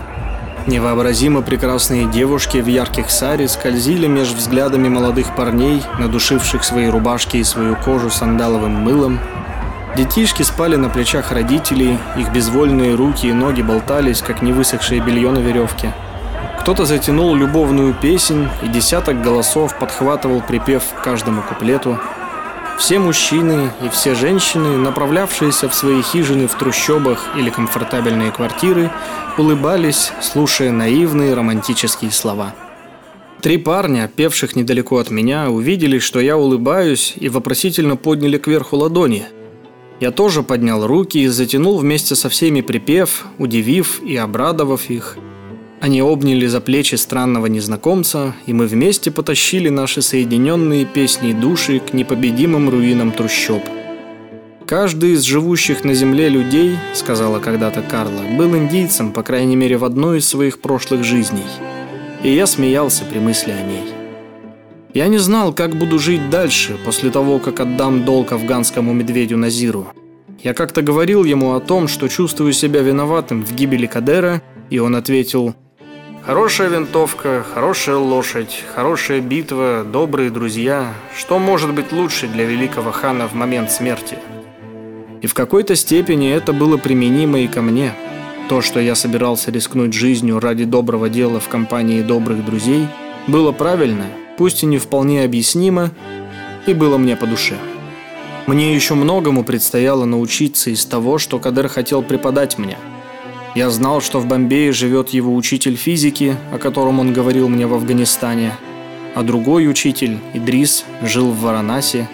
Невообразимо прекрасные девушки в ярких саре скользили между взглядами молодых парней, надушивших свои рубашки и свою кожу сандаловым мылом. Детишки спали на плечах родителей, их безвольные руки и ноги болтались, как невысохшее белье на веревке. Кто-то затянул любовную песнь, и десяток голосов подхватывал припев к каждому куплету. Все мужчины и все женщины, направлявшиеся в свои хижины в трущобах или комфортабельные квартиры, улыбались, слушая наивные романтические слова. Три парня, певших недалеко от меня, увидели, что я улыбаюсь, и вопросительно подняли кверху ладони. Я тоже поднял руки и затянул вместе со всеми припев, удивив и обрадовав их – они обняли за плечи странного незнакомца, и мы вместе потащили наши соединенные песни и души к непобедимым руинам трущоб. «Каждый из живущих на земле людей, — сказала когда-то Карла, — был индийцем, по крайней мере, в одной из своих прошлых жизней. И я смеялся при мысли о ней. Я не знал, как буду жить дальше, после того, как отдам долг афганскому медведю Назиру. Я как-то говорил ему о том, что чувствую себя виноватым в гибели Кадера, и он ответил – Хорошая винтовка, хорошая лошадь, хорошая битва, добрые друзья. Что может быть лучше для великого хана в момент смерти? И в какой-то степени это было применимо и ко мне. То, что я собирался рискнуть жизнью ради доброго дела в компании добрых друзей, было правильно, пусть и не вполне объяснимо, и было мне по душе. Мне еще многому предстояло научиться из того, что Кадер хотел преподать мне – я знал, что в Бомбее живет его учитель физики, о котором он говорил мне в Афганистане, а другой учитель, Идрис, жил в Варанаси.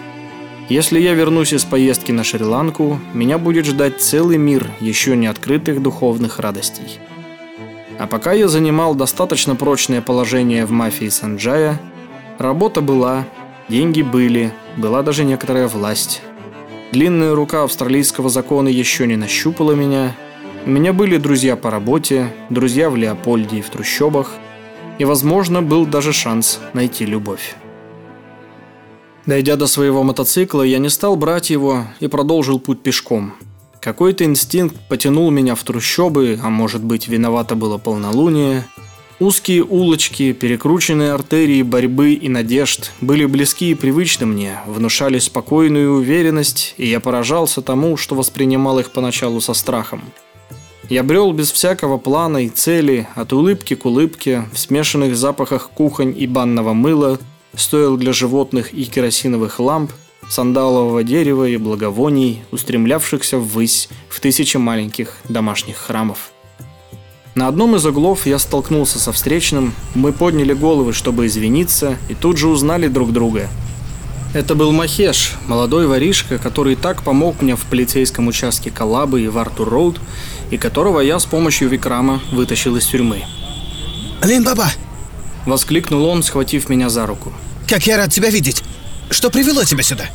Если я вернусь из поездки на Шри-Ланку, меня будет ждать целый мир еще не открытых духовных радостей. А пока я занимал достаточно прочное положение в мафии Санджая, работа была, деньги были, была даже некоторая власть. Длинная рука австралийского закона еще не нащупала меня – у меня были друзья по работе, друзья в Леопольде и в трущобах, и, возможно, был даже шанс найти любовь. Дойдя до своего мотоцикла, я не стал брать его и продолжил путь пешком. Какой-то инстинкт потянул меня в трущобы, а может быть, виновато было полнолуние. Узкие улочки, перекрученные артерии борьбы и надежд были близки и привычны мне, внушали спокойную уверенность, и я поражался тому, что воспринимал их поначалу со страхом – я брел без всякого плана и цели, от улыбки к улыбке, в смешанных запахах кухонь и банного мыла, стоил для животных и керосиновых ламп, сандалового дерева и благовоний, устремлявшихся ввысь в тысячи маленьких домашних храмов. На одном из углов я столкнулся со встречным, мы подняли головы, чтобы извиниться, и тут же узнали друг друга. Это был Махеш, молодой воришка, который так помог мне в полицейском участке Калабы и в Артур-Роуд, и которого я с помощью Викрама вытащил из тюрьмы. «Лин Баба!» Воскликнул он, схватив меня за руку. «Как я рад тебя видеть! Что привело тебя сюда?»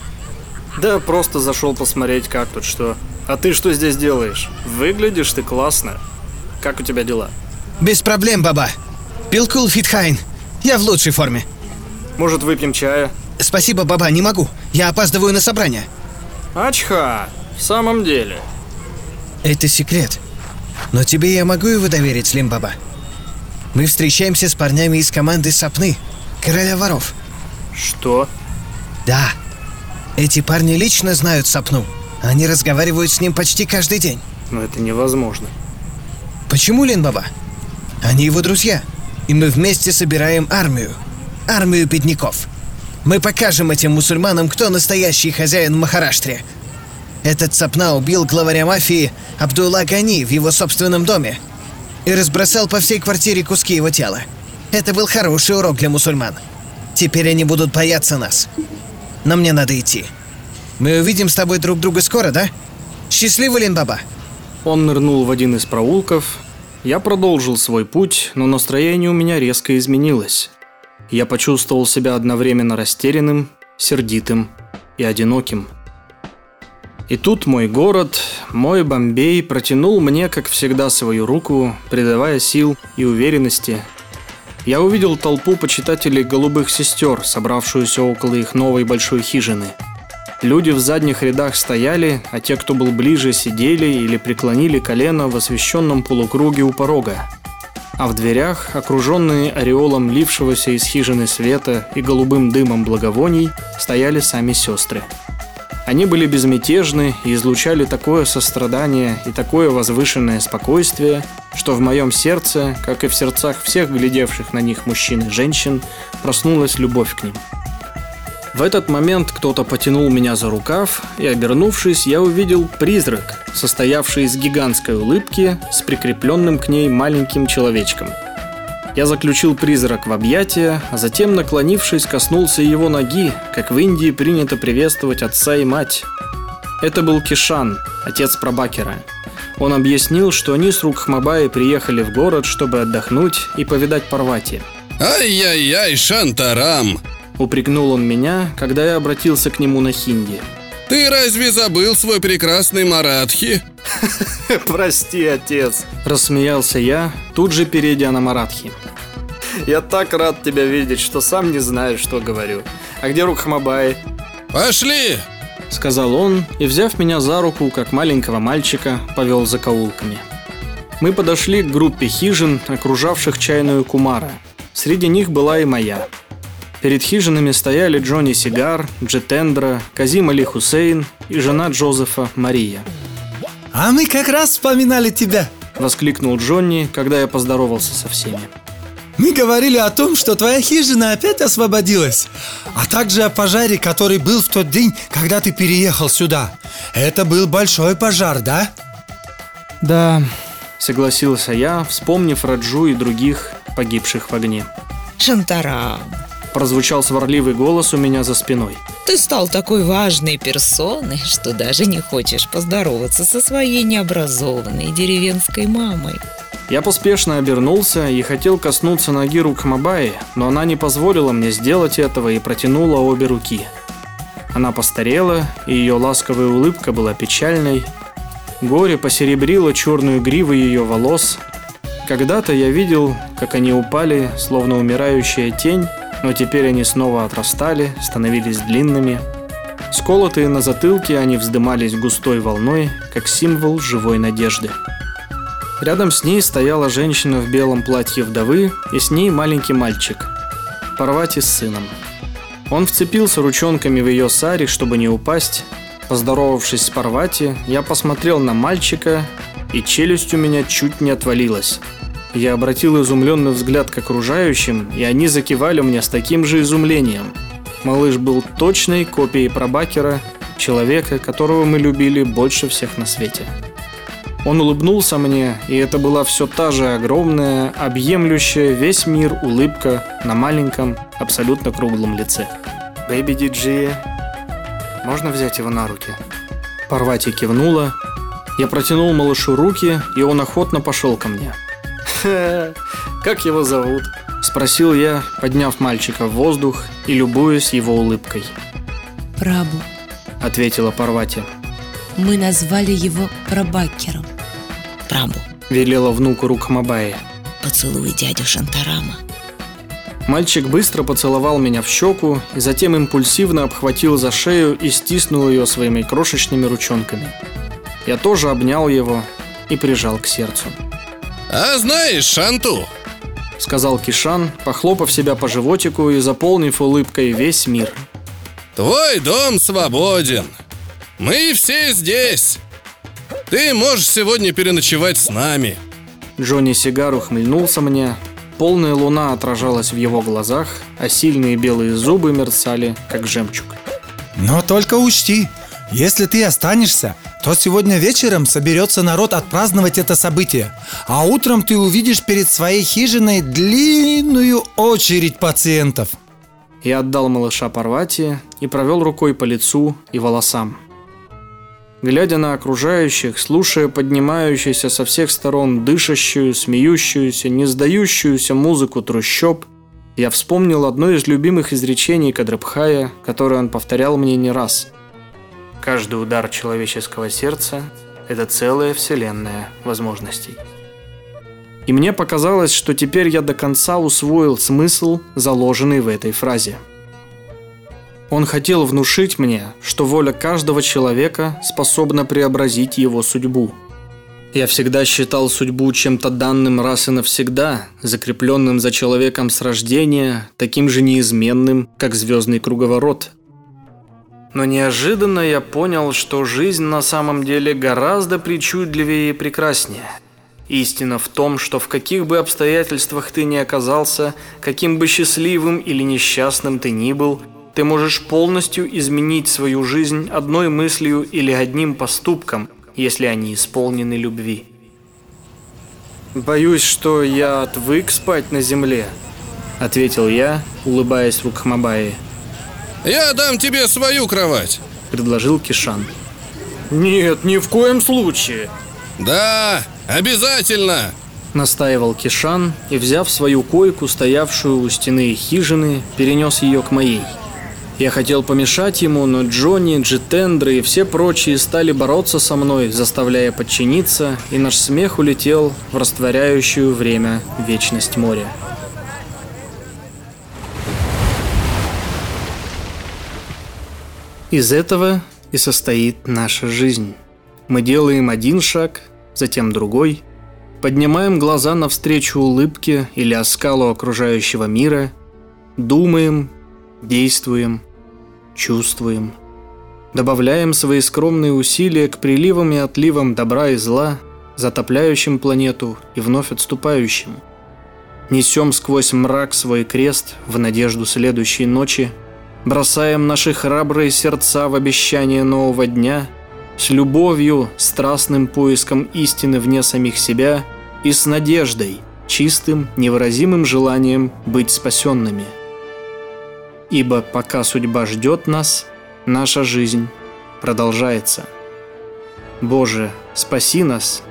Да просто зашел посмотреть, как тут что. А ты что здесь делаешь? Выглядишь ты классно. Как у тебя дела? Без проблем, Баба. Пилкул Фитхайн. Я в лучшей форме. Может, выпьем чая? Спасибо, Баба, не могу. Я опаздываю на собрание. Ачха, в самом деле. Это секрет. Но тебе я могу его доверить, Слимбаба. Мы встречаемся с парнями из команды Сапны, короля воров. Что? Да. Эти парни лично знают Сапну. Они разговаривают с ним почти каждый день. Но это невозможно. Почему, Линбаба? Они его друзья. И мы вместе собираем армию. Армию бедняков. Мы покажем этим мусульманам, кто настоящий хозяин в Махараштре. Этот Цапна убил главаря мафии Абдулла Гани в его собственном доме и разбросал по всей квартире куски его тела. Это был хороший урок для мусульман. Теперь они будут бояться нас. Но мне надо идти. Мы увидим с тобой друг друга скоро, да? Счастливо, Линбаба. Он нырнул в один из проулков. Я продолжил свой путь, но настроение у меня резко изменилось. Я почувствовал себя одновременно растерянным, сердитым и одиноким. И тут мой город, мой Бомбей протянул мне, как всегда, свою руку, придавая сил и уверенности. Я увидел толпу почитателей голубых сестер, собравшуюся около их новой большой хижины. Люди в задних рядах стояли, а те, кто был ближе, сидели или преклонили колено в освещенном полукруге у порога. А в дверях, окруженные ореолом лившегося из хижины света и голубым дымом благовоний, стояли сами сестры. Они были безмятежны и излучали такое сострадание и такое возвышенное спокойствие, что в моем сердце, как и в сердцах всех глядевших на них мужчин и женщин, проснулась любовь к ним. В этот момент кто-то потянул меня за рукав, и, обернувшись, я увидел призрак, состоявший из гигантской улыбки с прикрепленным к ней маленьким человечком. Я заключил призрак в объятия, а затем, наклонившись, коснулся его ноги, как в Индии принято приветствовать отца и мать. Это был Кишан, отец Прабакера. Он объяснил, что они с Рукхмабаи приехали в город, чтобы отдохнуть и повидать Парвати. Ай-яй-яй, Шантарам! Упрекнул он меня, когда я обратился к нему на хинди. Ты разве забыл свой прекрасный Маратхи? Прости, отец, рассмеялся я, тут же перейдя на Маратхи. Я так рад тебя видеть, что сам не знаю, что говорю. А где Рукхмабай? Пошли! Сказал он и, взяв меня за руку, как маленького мальчика, повел за каулками. Мы подошли к группе хижин, окружавших чайную Кумара. Среди них была и моя. Перед хижинами стояли Джонни Сигар, Джетендра, Казим Али Хусейн и жена Джозефа Мария. «А мы как раз вспоминали тебя!» – воскликнул Джонни, когда я поздоровался со всеми. Мы говорили о том, что твоя хижина опять освободилась, а также о пожаре, который был в тот день, когда ты переехал сюда. Это был большой пожар, да? Да, согласился я, вспомнив Раджу и других погибших в огне. Шантарам, прозвучал сварливый голос у меня за спиной. Ты стал такой важной персоной, что даже не хочешь поздороваться со своей необразованной деревенской мамой. Я поспешно обернулся и хотел коснуться ноги Рукмабаи, но она не позволила мне сделать этого и протянула обе руки. Она постарела, и ее ласковая улыбка была печальной. Горе посеребрило черную гриву ее волос. Когда-то я видел, как они упали, словно умирающая тень, но теперь они снова отрастали, становились длинными. Сколотые на затылке, они вздымались густой волной, как символ живой надежды. Рядом с ней стояла женщина в белом платье вдовы, и с ней маленький мальчик. Парвати с сыном. Он вцепился ручонками в ее сари, чтобы не упасть. Поздоровавшись с Парвати, я посмотрел на мальчика, и челюсть у меня чуть не отвалилась. Я обратил изумленный взгляд к окружающим, и они закивали мне с таким же изумлением. Малыш был точной копией Прабакера, человека, которого мы любили больше всех на свете. Он улыбнулся мне, и это была все та же огромная, объемлющая весь мир улыбка на маленьком, абсолютно круглом лице. «Бэби Диджи, можно взять его на руки?» Парвати кивнула. Я протянул малышу руки, и он охотно пошел ко мне. Как его зовут? Спросил я, подняв мальчика в воздух и любуясь его улыбкой. Прабу. Ответила Парвати. Мы назвали его Прабакером. Прабу. Велела внуку Рукхмабаи. Поцелуй дядю Шантарама. Мальчик быстро поцеловал меня в щеку и затем импульсивно обхватил за шею и стиснул ее своими крошечными ручонками. Я тоже обнял его и прижал к сердцу. А знаешь, Шанту, сказал Кишан, похлопав себя по животику и заполнив улыбкой весь мир. Твой дом свободен. Мы все здесь. Ты можешь сегодня переночевать с нами. Джонни Сигар ухмыльнулся мне. Полная луна отражалась в его глазах, а сильные белые зубы мерцали, как жемчуг. Но только учти, если ты останешься, то сегодня вечером соберется народ отпраздновать это событие, а утром ты увидишь перед своей хижиной длинную очередь пациентов. Я отдал малыша Парвати и провел рукой по лицу и волосам. Глядя на окружающих, слушая поднимающуюся со всех сторон дышащую, смеющуюся, не сдающуюся музыку трущоб, я вспомнил одно из любимых изречений Кадрабхая, которое он повторял мне не раз. Каждый удар человеческого сердца – это целая вселенная возможностей. И мне показалось, что теперь я до конца усвоил смысл, заложенный в этой фразе. Он хотел внушить мне, что воля каждого человека способна преобразить его судьбу. Я всегда считал судьбу чем-то данным раз и навсегда, закрепленным за человеком с рождения, таким же неизменным, как звездный круговорот. Но неожиданно я понял, что жизнь на самом деле гораздо причудливее и прекраснее. Истина в том, что в каких бы обстоятельствах ты ни оказался, каким бы счастливым или несчастным ты ни был – ты можешь полностью изменить свою жизнь одной мыслью или одним поступком, если они исполнены любви. «Боюсь, что я отвык спать на земле», — ответил я, улыбаясь Рукхмабаи. «Я дам тебе свою кровать», — предложил Кишан. «Нет, ни в коем случае». «Да, обязательно!» Настаивал Кишан и, взяв свою койку, стоявшую у стены хижины, перенес ее к моей. Я хотел помешать ему, но Джонни, Джитендры и все прочие стали бороться со мной, заставляя подчиниться, и наш смех улетел в растворяющую время вечность моря. Из этого и состоит наша жизнь. Мы делаем один шаг, затем другой, поднимаем глаза навстречу улыбке или оскалу окружающего мира, думаем, действуем, чувствуем. Добавляем свои скромные усилия к приливам и отливам добра и зла, затопляющим планету и вновь отступающим. Несем сквозь мрак свой крест в надежду следующей ночи, бросаем наши храбрые сердца в обещание нового дня, с любовью, страстным поиском истины вне самих себя и с надеждой, чистым, невыразимым желанием быть спасенными – ибо пока судьба ждет нас, наша жизнь продолжается. Боже, спаси нас.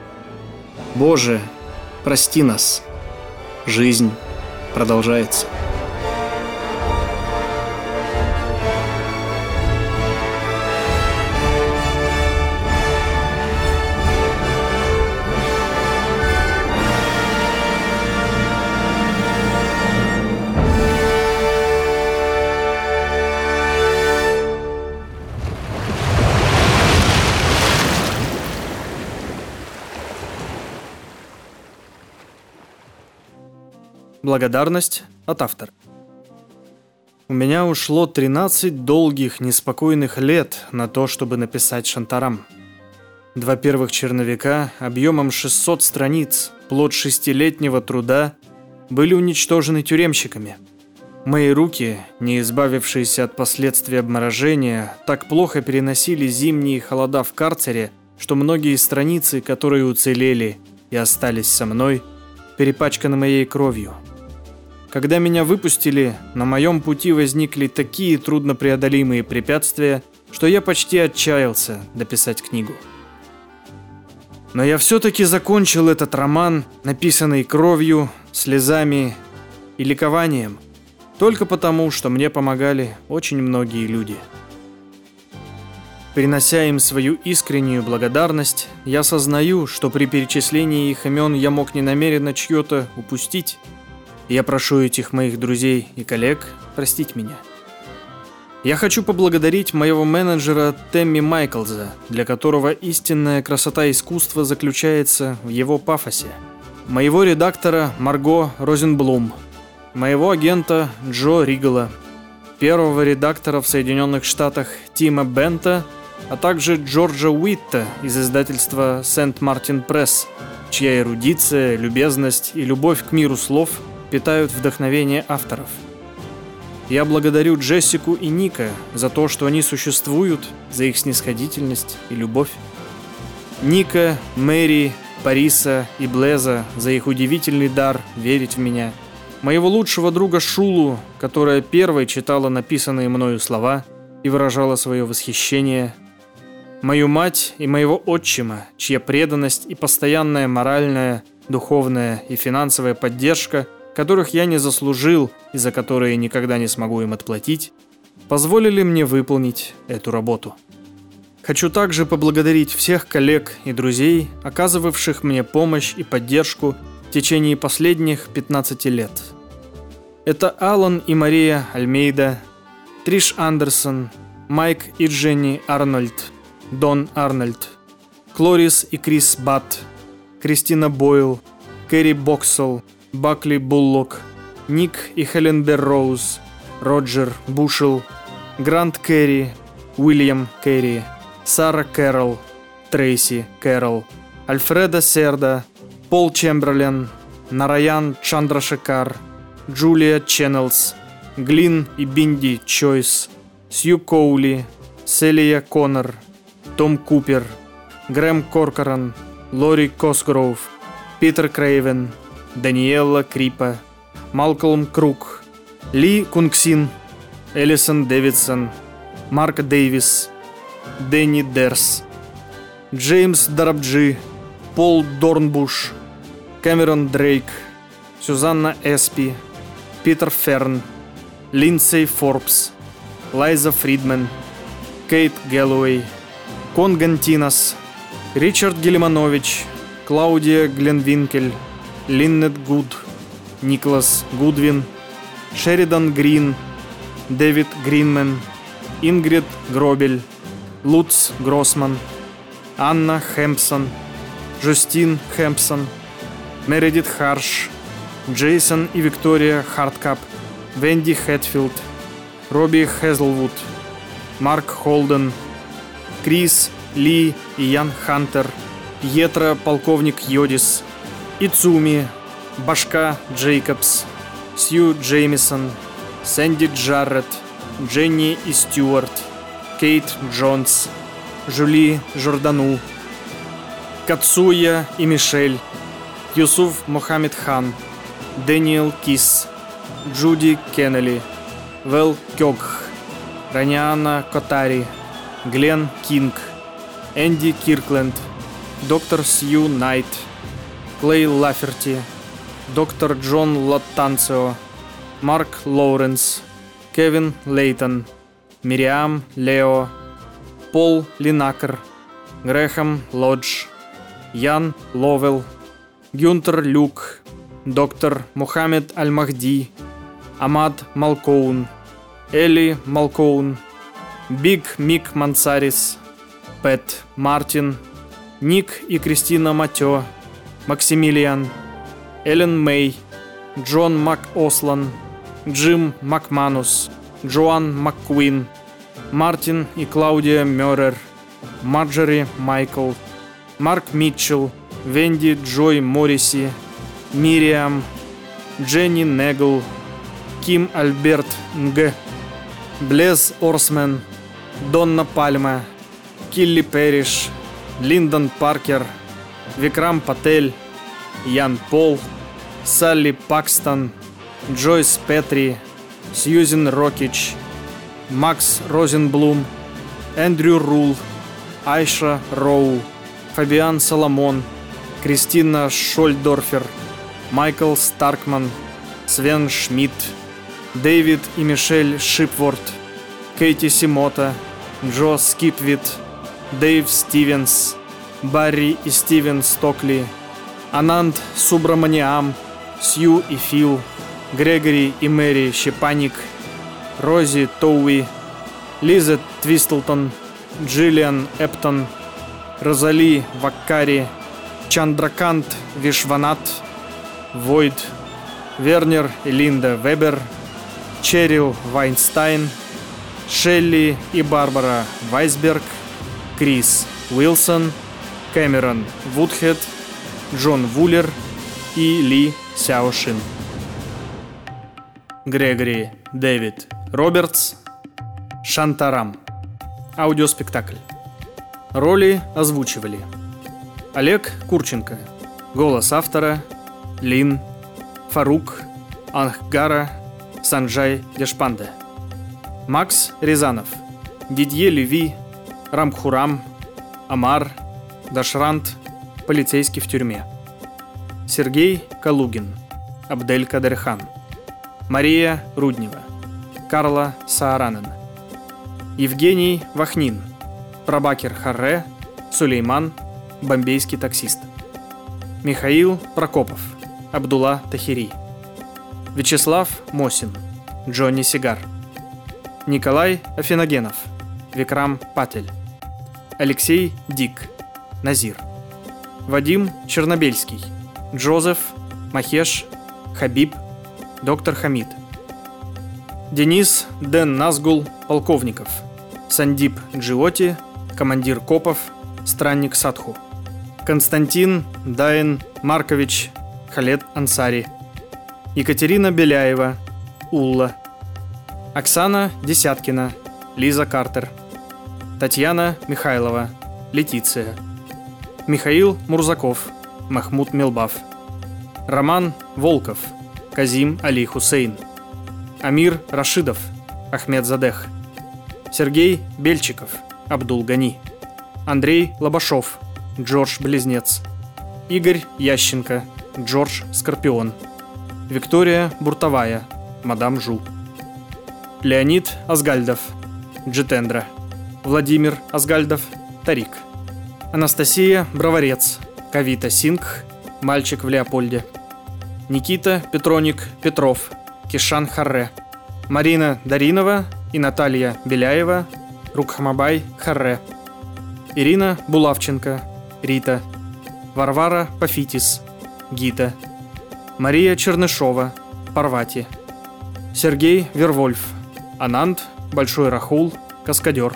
Боже, прости нас. Жизнь продолжается. Благодарность от автора. У меня ушло 13 долгих, неспокойных лет на то, чтобы написать Шантарам. Два первых черновика объемом 600 страниц, плод шестилетнего труда, были уничтожены тюремщиками. Мои руки, не избавившиеся от последствий обморожения, так плохо переносили зимние холода в карцере, что многие страницы, которые уцелели и остались со мной, перепачканы моей кровью – когда меня выпустили, на моем пути возникли такие труднопреодолимые препятствия, что я почти отчаялся дописать книгу. Но я все-таки закончил этот роман, написанный кровью, слезами и ликованием, только потому, что мне помогали очень многие люди. Принося им свою искреннюю благодарность, я сознаю, что при перечислении их имен я мог ненамеренно чье-то упустить, я прошу этих моих друзей и коллег простить меня. Я хочу поблагодарить моего менеджера Тэмми Майклза, для которого истинная красота искусства заключается в его пафосе. Моего редактора Марго Розенблум. Моего агента Джо Ригала. Первого редактора в Соединенных Штатах Тима Бента, а также Джорджа Уитта из издательства Сент Мартин Пресс, чья эрудиция, любезность и любовь к миру слов – питают вдохновение авторов. Я благодарю Джессику и Ника за то, что они существуют, за их снисходительность и любовь. Ника, Мэри, Париса и Блеза за их удивительный дар верить в меня. Моего лучшего друга Шулу, которая первой читала написанные мною слова и выражала свое восхищение. Мою мать и моего отчима, чья преданность и постоянная моральная, духовная и финансовая поддержка – которых я не заслужил и за которые никогда не смогу им отплатить, позволили мне выполнить эту работу. Хочу также поблагодарить всех коллег и друзей, оказывавших мне помощь и поддержку в течение последних 15 лет. Это Алан и Мария Альмейда, Триш Андерсон, Майк и Дженни Арнольд, Дон Арнольд, Клорис и Крис Бат, Кристина Бойл, Кэрри Боксел, Бакли Буллок, Ник и Хелен Берроуз, Роджер Бушел, Грант Керри, Уильям Керри, Сара Кэрролл, Трейси Кэрролл, Альфреда Серда, Пол Чемберлен, Нараян Чандрашекар, Джулия Ченнелс, Глин и Бинди Чойс, Сью Коули, Селия Коннор, Том Купер, Грэм Коркоран, Лори Косгроув, Питер Крейвен, Даниэлла Крипа, Малкольм Крук, Ли Кунгсин, Элисон Дэвидсон, Марк Дэвис, Дэнни Дерс, Джеймс Дарабджи, Пол Дорнбуш, Кэмерон Дрейк, Сюзанна Эспи, Питер Ферн, Линдсей Форбс, Лайза Фридман, Кейт Гэллоуэй, Конгантинос, Ричард Гелиманович, Клаудия Гленвинкель, Линнет Гуд, Николас Гудвин, Шеридан Грин, Дэвид Гринмен, Ингрид Гробель, Луц Гроссман, Анна Хэмпсон, Жустин Хэмпсон, Мередит Харш, Джейсон и Виктория Харткап, Венди Хэтфилд, Робби Хезлвуд, Марк Холден, Крис Ли и Ян Хантер, Пьетро полковник Йодис, Ицуми, Башка Джейкобс, Сью Джеймисон, Сэнди Джаррет, Дженни и Стюарт, Кейт Джонс, Жули Жордану, Кацуя и Мишель, Юсуф Мохаммед Хан, Дэниел Кис, Джуди Кеннелли, Вэл Кёгх, Раниана Котари, Глен Кинг, Энди Киркленд, доктор Сью Найт, Клей Лаферти, доктор Джон Латтанцио, Марк Лоуренс, Кевин Лейтон, Мириам Лео, Пол Линакер, Грэхэм Лодж, Ян Ловел, Гюнтер Люк, доктор Мухаммед Аль-Махди, Амад Малкоун, Элли Малкоун, Биг Мик Мансарис, Пэт Мартин, Ник и Кристина Матё, Максимилиан, Эллен Мэй, Джон МакОслан, Джим Макманус, Джоан МакКуин, Мартин и Клаудия Мёррер, Марджери Майкл, Марк Митчелл, Венди Джой Морриси, Мириам, Дженни Негл, Ким Альберт Нг, Блез Орсмен, Донна Пальма, Килли Перриш, Линдон Паркер, Викрам Патель, Ян Пол, Салли Пакстон, Джойс Петри, Сьюзен Рокич, Макс Розенблум, Эндрю Рул, Айша Роу, Фабиан Соломон, Кристина Шольдорфер, Майкл Старкман, Свен Шмидт, Дэвид и Мишель Шипворд, Кейти Симота, Джо Скипвит, Дэйв Стивенс, Барри и Стивен Стокли, Ананд Субраманиам, Сью и Фил, Грегори и Мэри Щепаник, Рози Тоуи, Лиза Твистлтон, Джиллиан Эптон, Розали Ваккари, Чандракант Вишванат, Войд, Вернер и Линда Вебер, Черил Вайнстайн, Шелли и Барбара Вайсберг, Крис Уилсон, Кэмерон Вудхед, Джон Вуллер и Ли Сяошин. Грегори Дэвид Робертс, Шантарам. Аудиоспектакль. Роли озвучивали Олег Курченко, голос автора Лин, Фарук, Анггара, Санджай Дешпанде. Макс Рязанов, Дидье Леви, Рамхурам, Амар, Дашрант, полицейский в тюрьме. Сергей Калугин, Абдель Кадерхан, Мария Руднева, Карла Сааранен, Евгений Вахнин, Прабакер Харре, Сулейман, бомбейский таксист. Михаил Прокопов, Абдулла Тахири. Вячеслав Мосин. Джонни Сигар. Николай Афиногенов. Викрам Патель. Алексей Дик. Назир. Вадим Чернобельский. Джозеф. Махеш. Хабиб. Доктор Хамид. Денис Ден Назгул. Полковников. Сандип Джиоти. Командир Копов. Странник Садху. Константин Дайн Маркович Халет Ансари. Екатерина Беляева. Улла. Оксана Десяткина. Лиза Картер. Татьяна Михайлова. Летиция. Михаил Мурзаков. Махмуд Милбав. Роман Волков. Казим Али Хусейн. Амир Рашидов. Ахмед Задех. Сергей Бельчиков. Абдул Гани. Андрей Лобашов. Джордж Близнец. Игорь Ященко. Джордж Скорпион. Виктория Буртовая. Мадам Жу. Леонид Азгальдов. Джитендра. Владимир Азгальдов. Тарик. Анастасия Броварец. Кавита Сингх. Мальчик в Леопольде. Никита Петроник Петров. Кишан Харре. Марина Даринова и Наталья Беляева. Рукхамабай Харре. Ирина Булавченко. Рита. Варвара Пафитис. Гита. Мария Чернышова. Парвати. Сергей Вервольф. Ананд. Большой Рахул. Каскадер.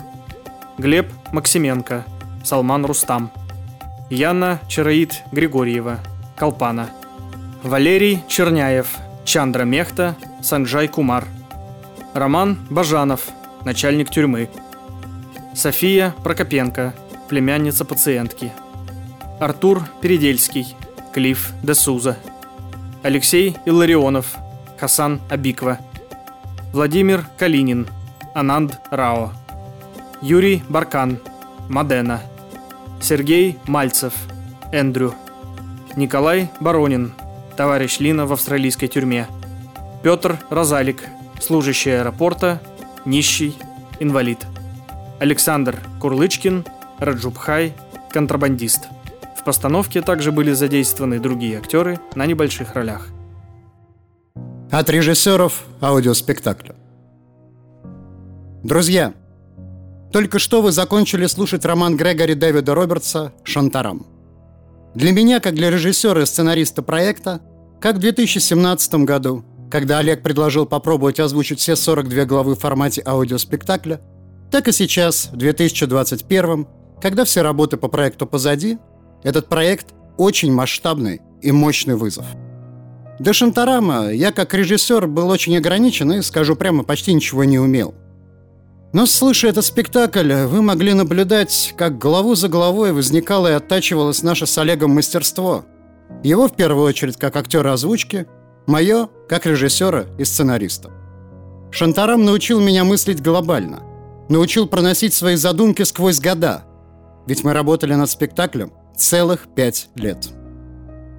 Глеб Максименко. Салман Рустам. Яна Чараид Григорьева. Колпана. Валерий Черняев. Чандра Мехта. Санджай Кумар. Роман Бажанов. Начальник тюрьмы. София Прокопенко. Племянница пациентки. Артур Передельский. Клифф Десуза. Алексей Илларионов. Хасан Абиква. Владимир Калинин. Ананд Рао. Юрий Баркан. Мадена. Сергей Мальцев. Эндрю. Николай Баронин. Товарищ Лина в австралийской тюрьме. Петр Розалик. Служащий аэропорта. Нищий. Инвалид. Александр Курлычкин. Раджубхай. Контрабандист. В постановке также были задействованы другие актеры на небольших ролях. От режиссеров аудиоспектакля. Друзья, только что вы закончили слушать роман Грегори Дэвида Робертса «Шантарам». Для меня, как для режиссера и сценариста проекта, как в 2017 году, когда Олег предложил попробовать озвучить все 42 главы в формате аудиоспектакля, так и сейчас, в 2021, когда все работы по проекту позади, этот проект очень масштабный и мощный вызов. До Шантарама я как режиссер был очень ограничен и, скажу прямо, почти ничего не умел. Но, слыша этот спектакль, вы могли наблюдать, как главу за главой возникало и оттачивалось наше с Олегом мастерство. Его, в первую очередь, как актера озвучки, мое, как режиссера и сценариста. Шантарам научил меня мыслить глобально, научил проносить свои задумки сквозь года, ведь мы работали над спектаклем целых пять лет.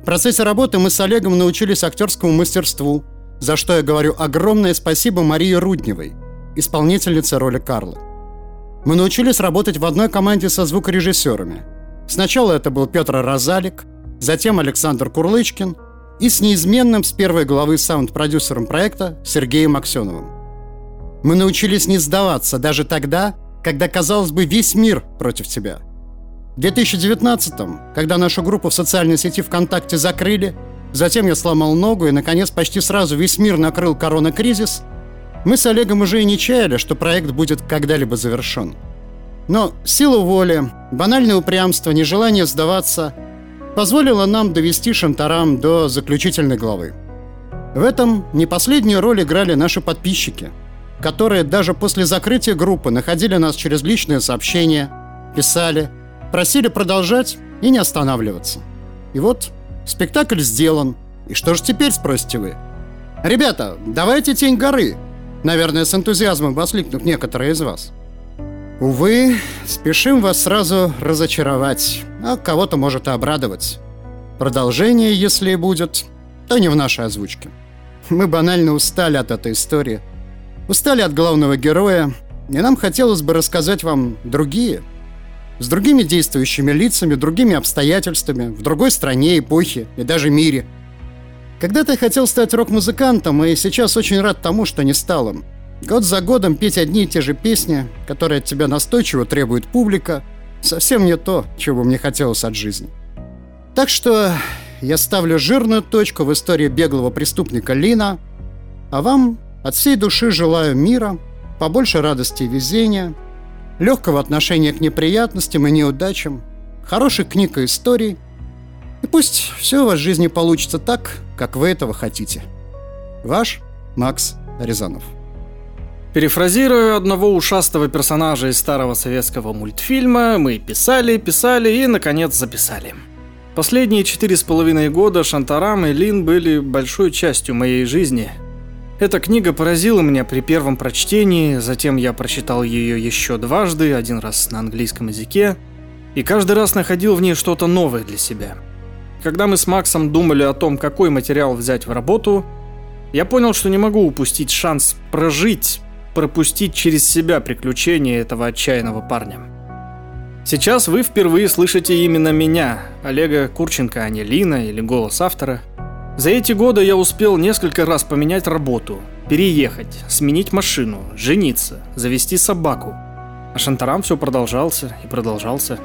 В процессе работы мы с Олегом научились актерскому мастерству, за что я говорю огромное спасибо Марии Рудневой, исполнительнице роли Карлы. Мы научились работать в одной команде со звукорежиссерами. Сначала это был Петр Розалик, затем Александр Курлычкин и с неизменным с первой главы саунд-продюсером проекта Сергеем Аксеновым. Мы научились не сдаваться даже тогда, когда, казалось бы, весь мир против тебя – в 2019-м, когда нашу группу в социальной сети ВКонтакте закрыли, затем я сломал ногу и, наконец, почти сразу весь мир накрыл коронакризис, мы с Олегом уже и не чаяли, что проект будет когда-либо завершен. Но сила воли, банальное упрямство, нежелание сдаваться позволило нам довести Шантарам до заключительной главы. В этом не последнюю роль играли наши подписчики, которые даже после закрытия группы находили нас через личные сообщения, писали – Просили продолжать и не останавливаться. И вот спектакль сделан. И что же теперь, спросите вы? Ребята, давайте «Тень горы». Наверное, с энтузиазмом воскликнут некоторые из вас. Увы, спешим вас сразу разочаровать, а кого-то может и обрадовать. Продолжение, если и будет, то не в нашей озвучке. Мы банально устали от этой истории. Устали от главного героя, и нам хотелось бы рассказать вам другие, с другими действующими лицами, другими обстоятельствами, в другой стране, эпохе и даже мире. Когда-то я хотел стать рок-музыкантом, и сейчас очень рад тому, что не стал им. Год за годом петь одни и те же песни, которые от тебя настойчиво требует публика, совсем не то, чего мне хотелось от жизни. Так что я ставлю жирную точку в истории беглого преступника Лина, а вам от всей души желаю мира, побольше радости и везения, легкого отношения к неприятностям и неудачам, хороших книг и историй, и пусть все у вас в жизни получится так, как вы этого хотите. Ваш Макс Рязанов. Перефразируя одного ушастого персонажа из старого советского мультфильма, мы писали, писали и, наконец, записали. Последние четыре с половиной года Шантарам и Лин были большой частью моей жизни. Эта книга поразила меня при первом прочтении, затем я прочитал ее еще дважды, один раз на английском языке, и каждый раз находил в ней что-то новое для себя. Когда мы с Максом думали о том, какой материал взять в работу, я понял, что не могу упустить шанс прожить пропустить через себя приключения этого отчаянного парня. Сейчас вы впервые слышите именно меня, Олега Курченко, а не Лина или голос автора. За эти годы я успел несколько раз поменять работу, переехать, сменить машину, жениться, завести собаку. А Шантарам все продолжался и продолжался.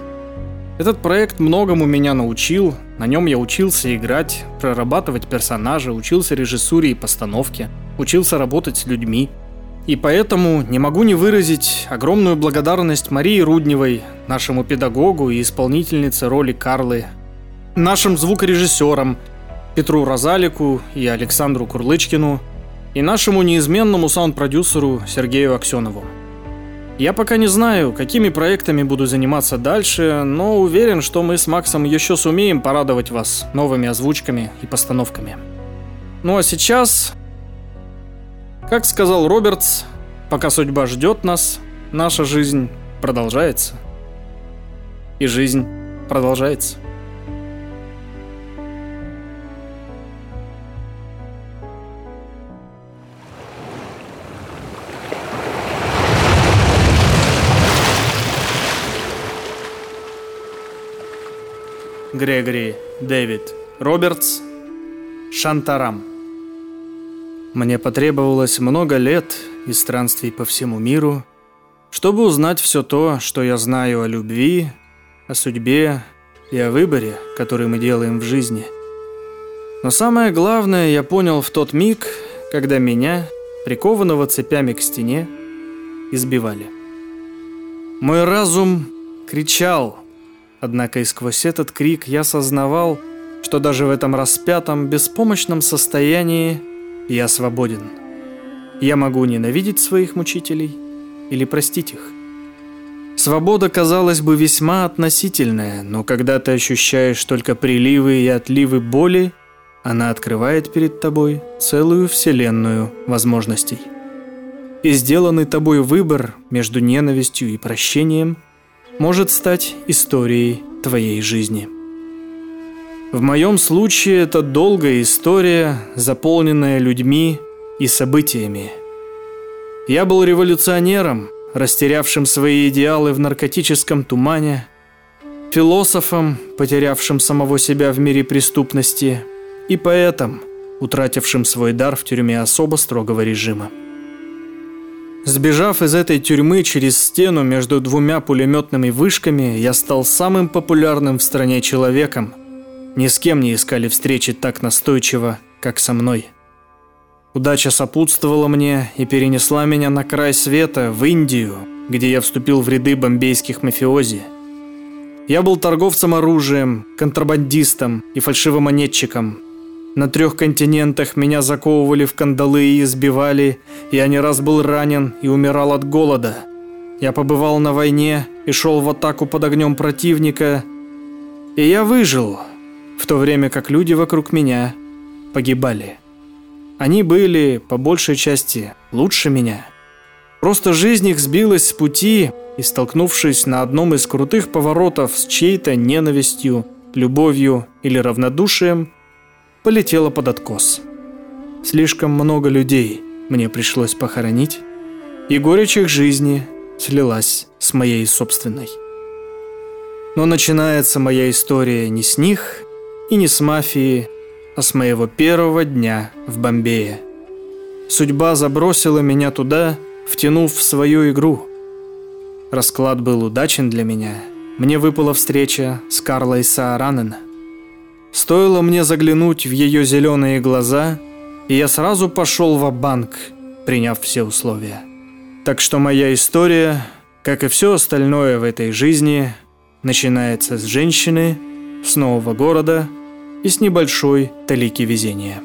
Этот проект многому меня научил, на нем я учился играть, прорабатывать персонажа, учился режиссуре и постановке, учился работать с людьми – и поэтому не могу не выразить огромную благодарность Марии Рудневой, нашему педагогу и исполнительнице роли Карлы, нашим звукорежиссерам Петру Розалику и Александру Курлычкину и нашему неизменному саунд-продюсеру Сергею Аксенову. Я пока не знаю, какими проектами буду заниматься дальше, но уверен, что мы с Максом еще сумеем порадовать вас новыми озвучками и постановками. Ну а сейчас как сказал Робертс, пока судьба ждет нас, наша жизнь продолжается. И жизнь продолжается. Грегори Дэвид Робертс Шантарам мне потребовалось много лет и странствий по всему миру, чтобы узнать все то, что я знаю о любви, о судьбе и о выборе, который мы делаем в жизни. Но самое главное я понял в тот миг, когда меня, прикованного цепями к стене, избивали. Мой разум кричал, однако и сквозь этот крик я сознавал, что даже в этом распятом, беспомощном состоянии я свободен. Я могу ненавидеть своих мучителей или простить их. Свобода, казалось бы, весьма относительная, но когда ты ощущаешь только приливы и отливы боли, она открывает перед тобой целую вселенную возможностей. И сделанный тобой выбор между ненавистью и прощением может стать историей твоей жизни. В моем случае это долгая история, заполненная людьми и событиями. Я был революционером, растерявшим свои идеалы в наркотическом тумане, философом, потерявшим самого себя в мире преступности, и поэтом, утратившим свой дар в тюрьме особо строгого режима. Сбежав из этой тюрьмы через стену между двумя пулеметными вышками, я стал самым популярным в стране человеком – ни с кем не искали встречи так настойчиво, как со мной. Удача сопутствовала мне и перенесла меня на край света, в Индию, где я вступил в ряды бомбейских мафиози. Я был торговцем оружием, контрабандистом и фальшивомонетчиком. На трех континентах меня заковывали в кандалы и избивали, я не раз был ранен и умирал от голода. Я побывал на войне и шел в атаку под огнем противника, и я выжил – в то время как люди вокруг меня погибали. Они были, по большей части, лучше меня. Просто жизнь их сбилась с пути, и, столкнувшись на одном из крутых поворотов с чьей-то ненавистью, любовью или равнодушием, полетела под откос. Слишком много людей мне пришлось похоронить, и горечь их жизни слилась с моей собственной. Но начинается моя история не с них, и не с мафии, а с моего первого дня в Бомбее. Судьба забросила меня туда, втянув в свою игру. Расклад был удачен для меня. Мне выпала встреча с Карлой Сааранен. Стоило мне заглянуть в ее зеленые глаза, и я сразу пошел в банк приняв все условия. Так что моя история, как и все остальное в этой жизни, начинается с женщины, с нового города и с небольшой талики везения.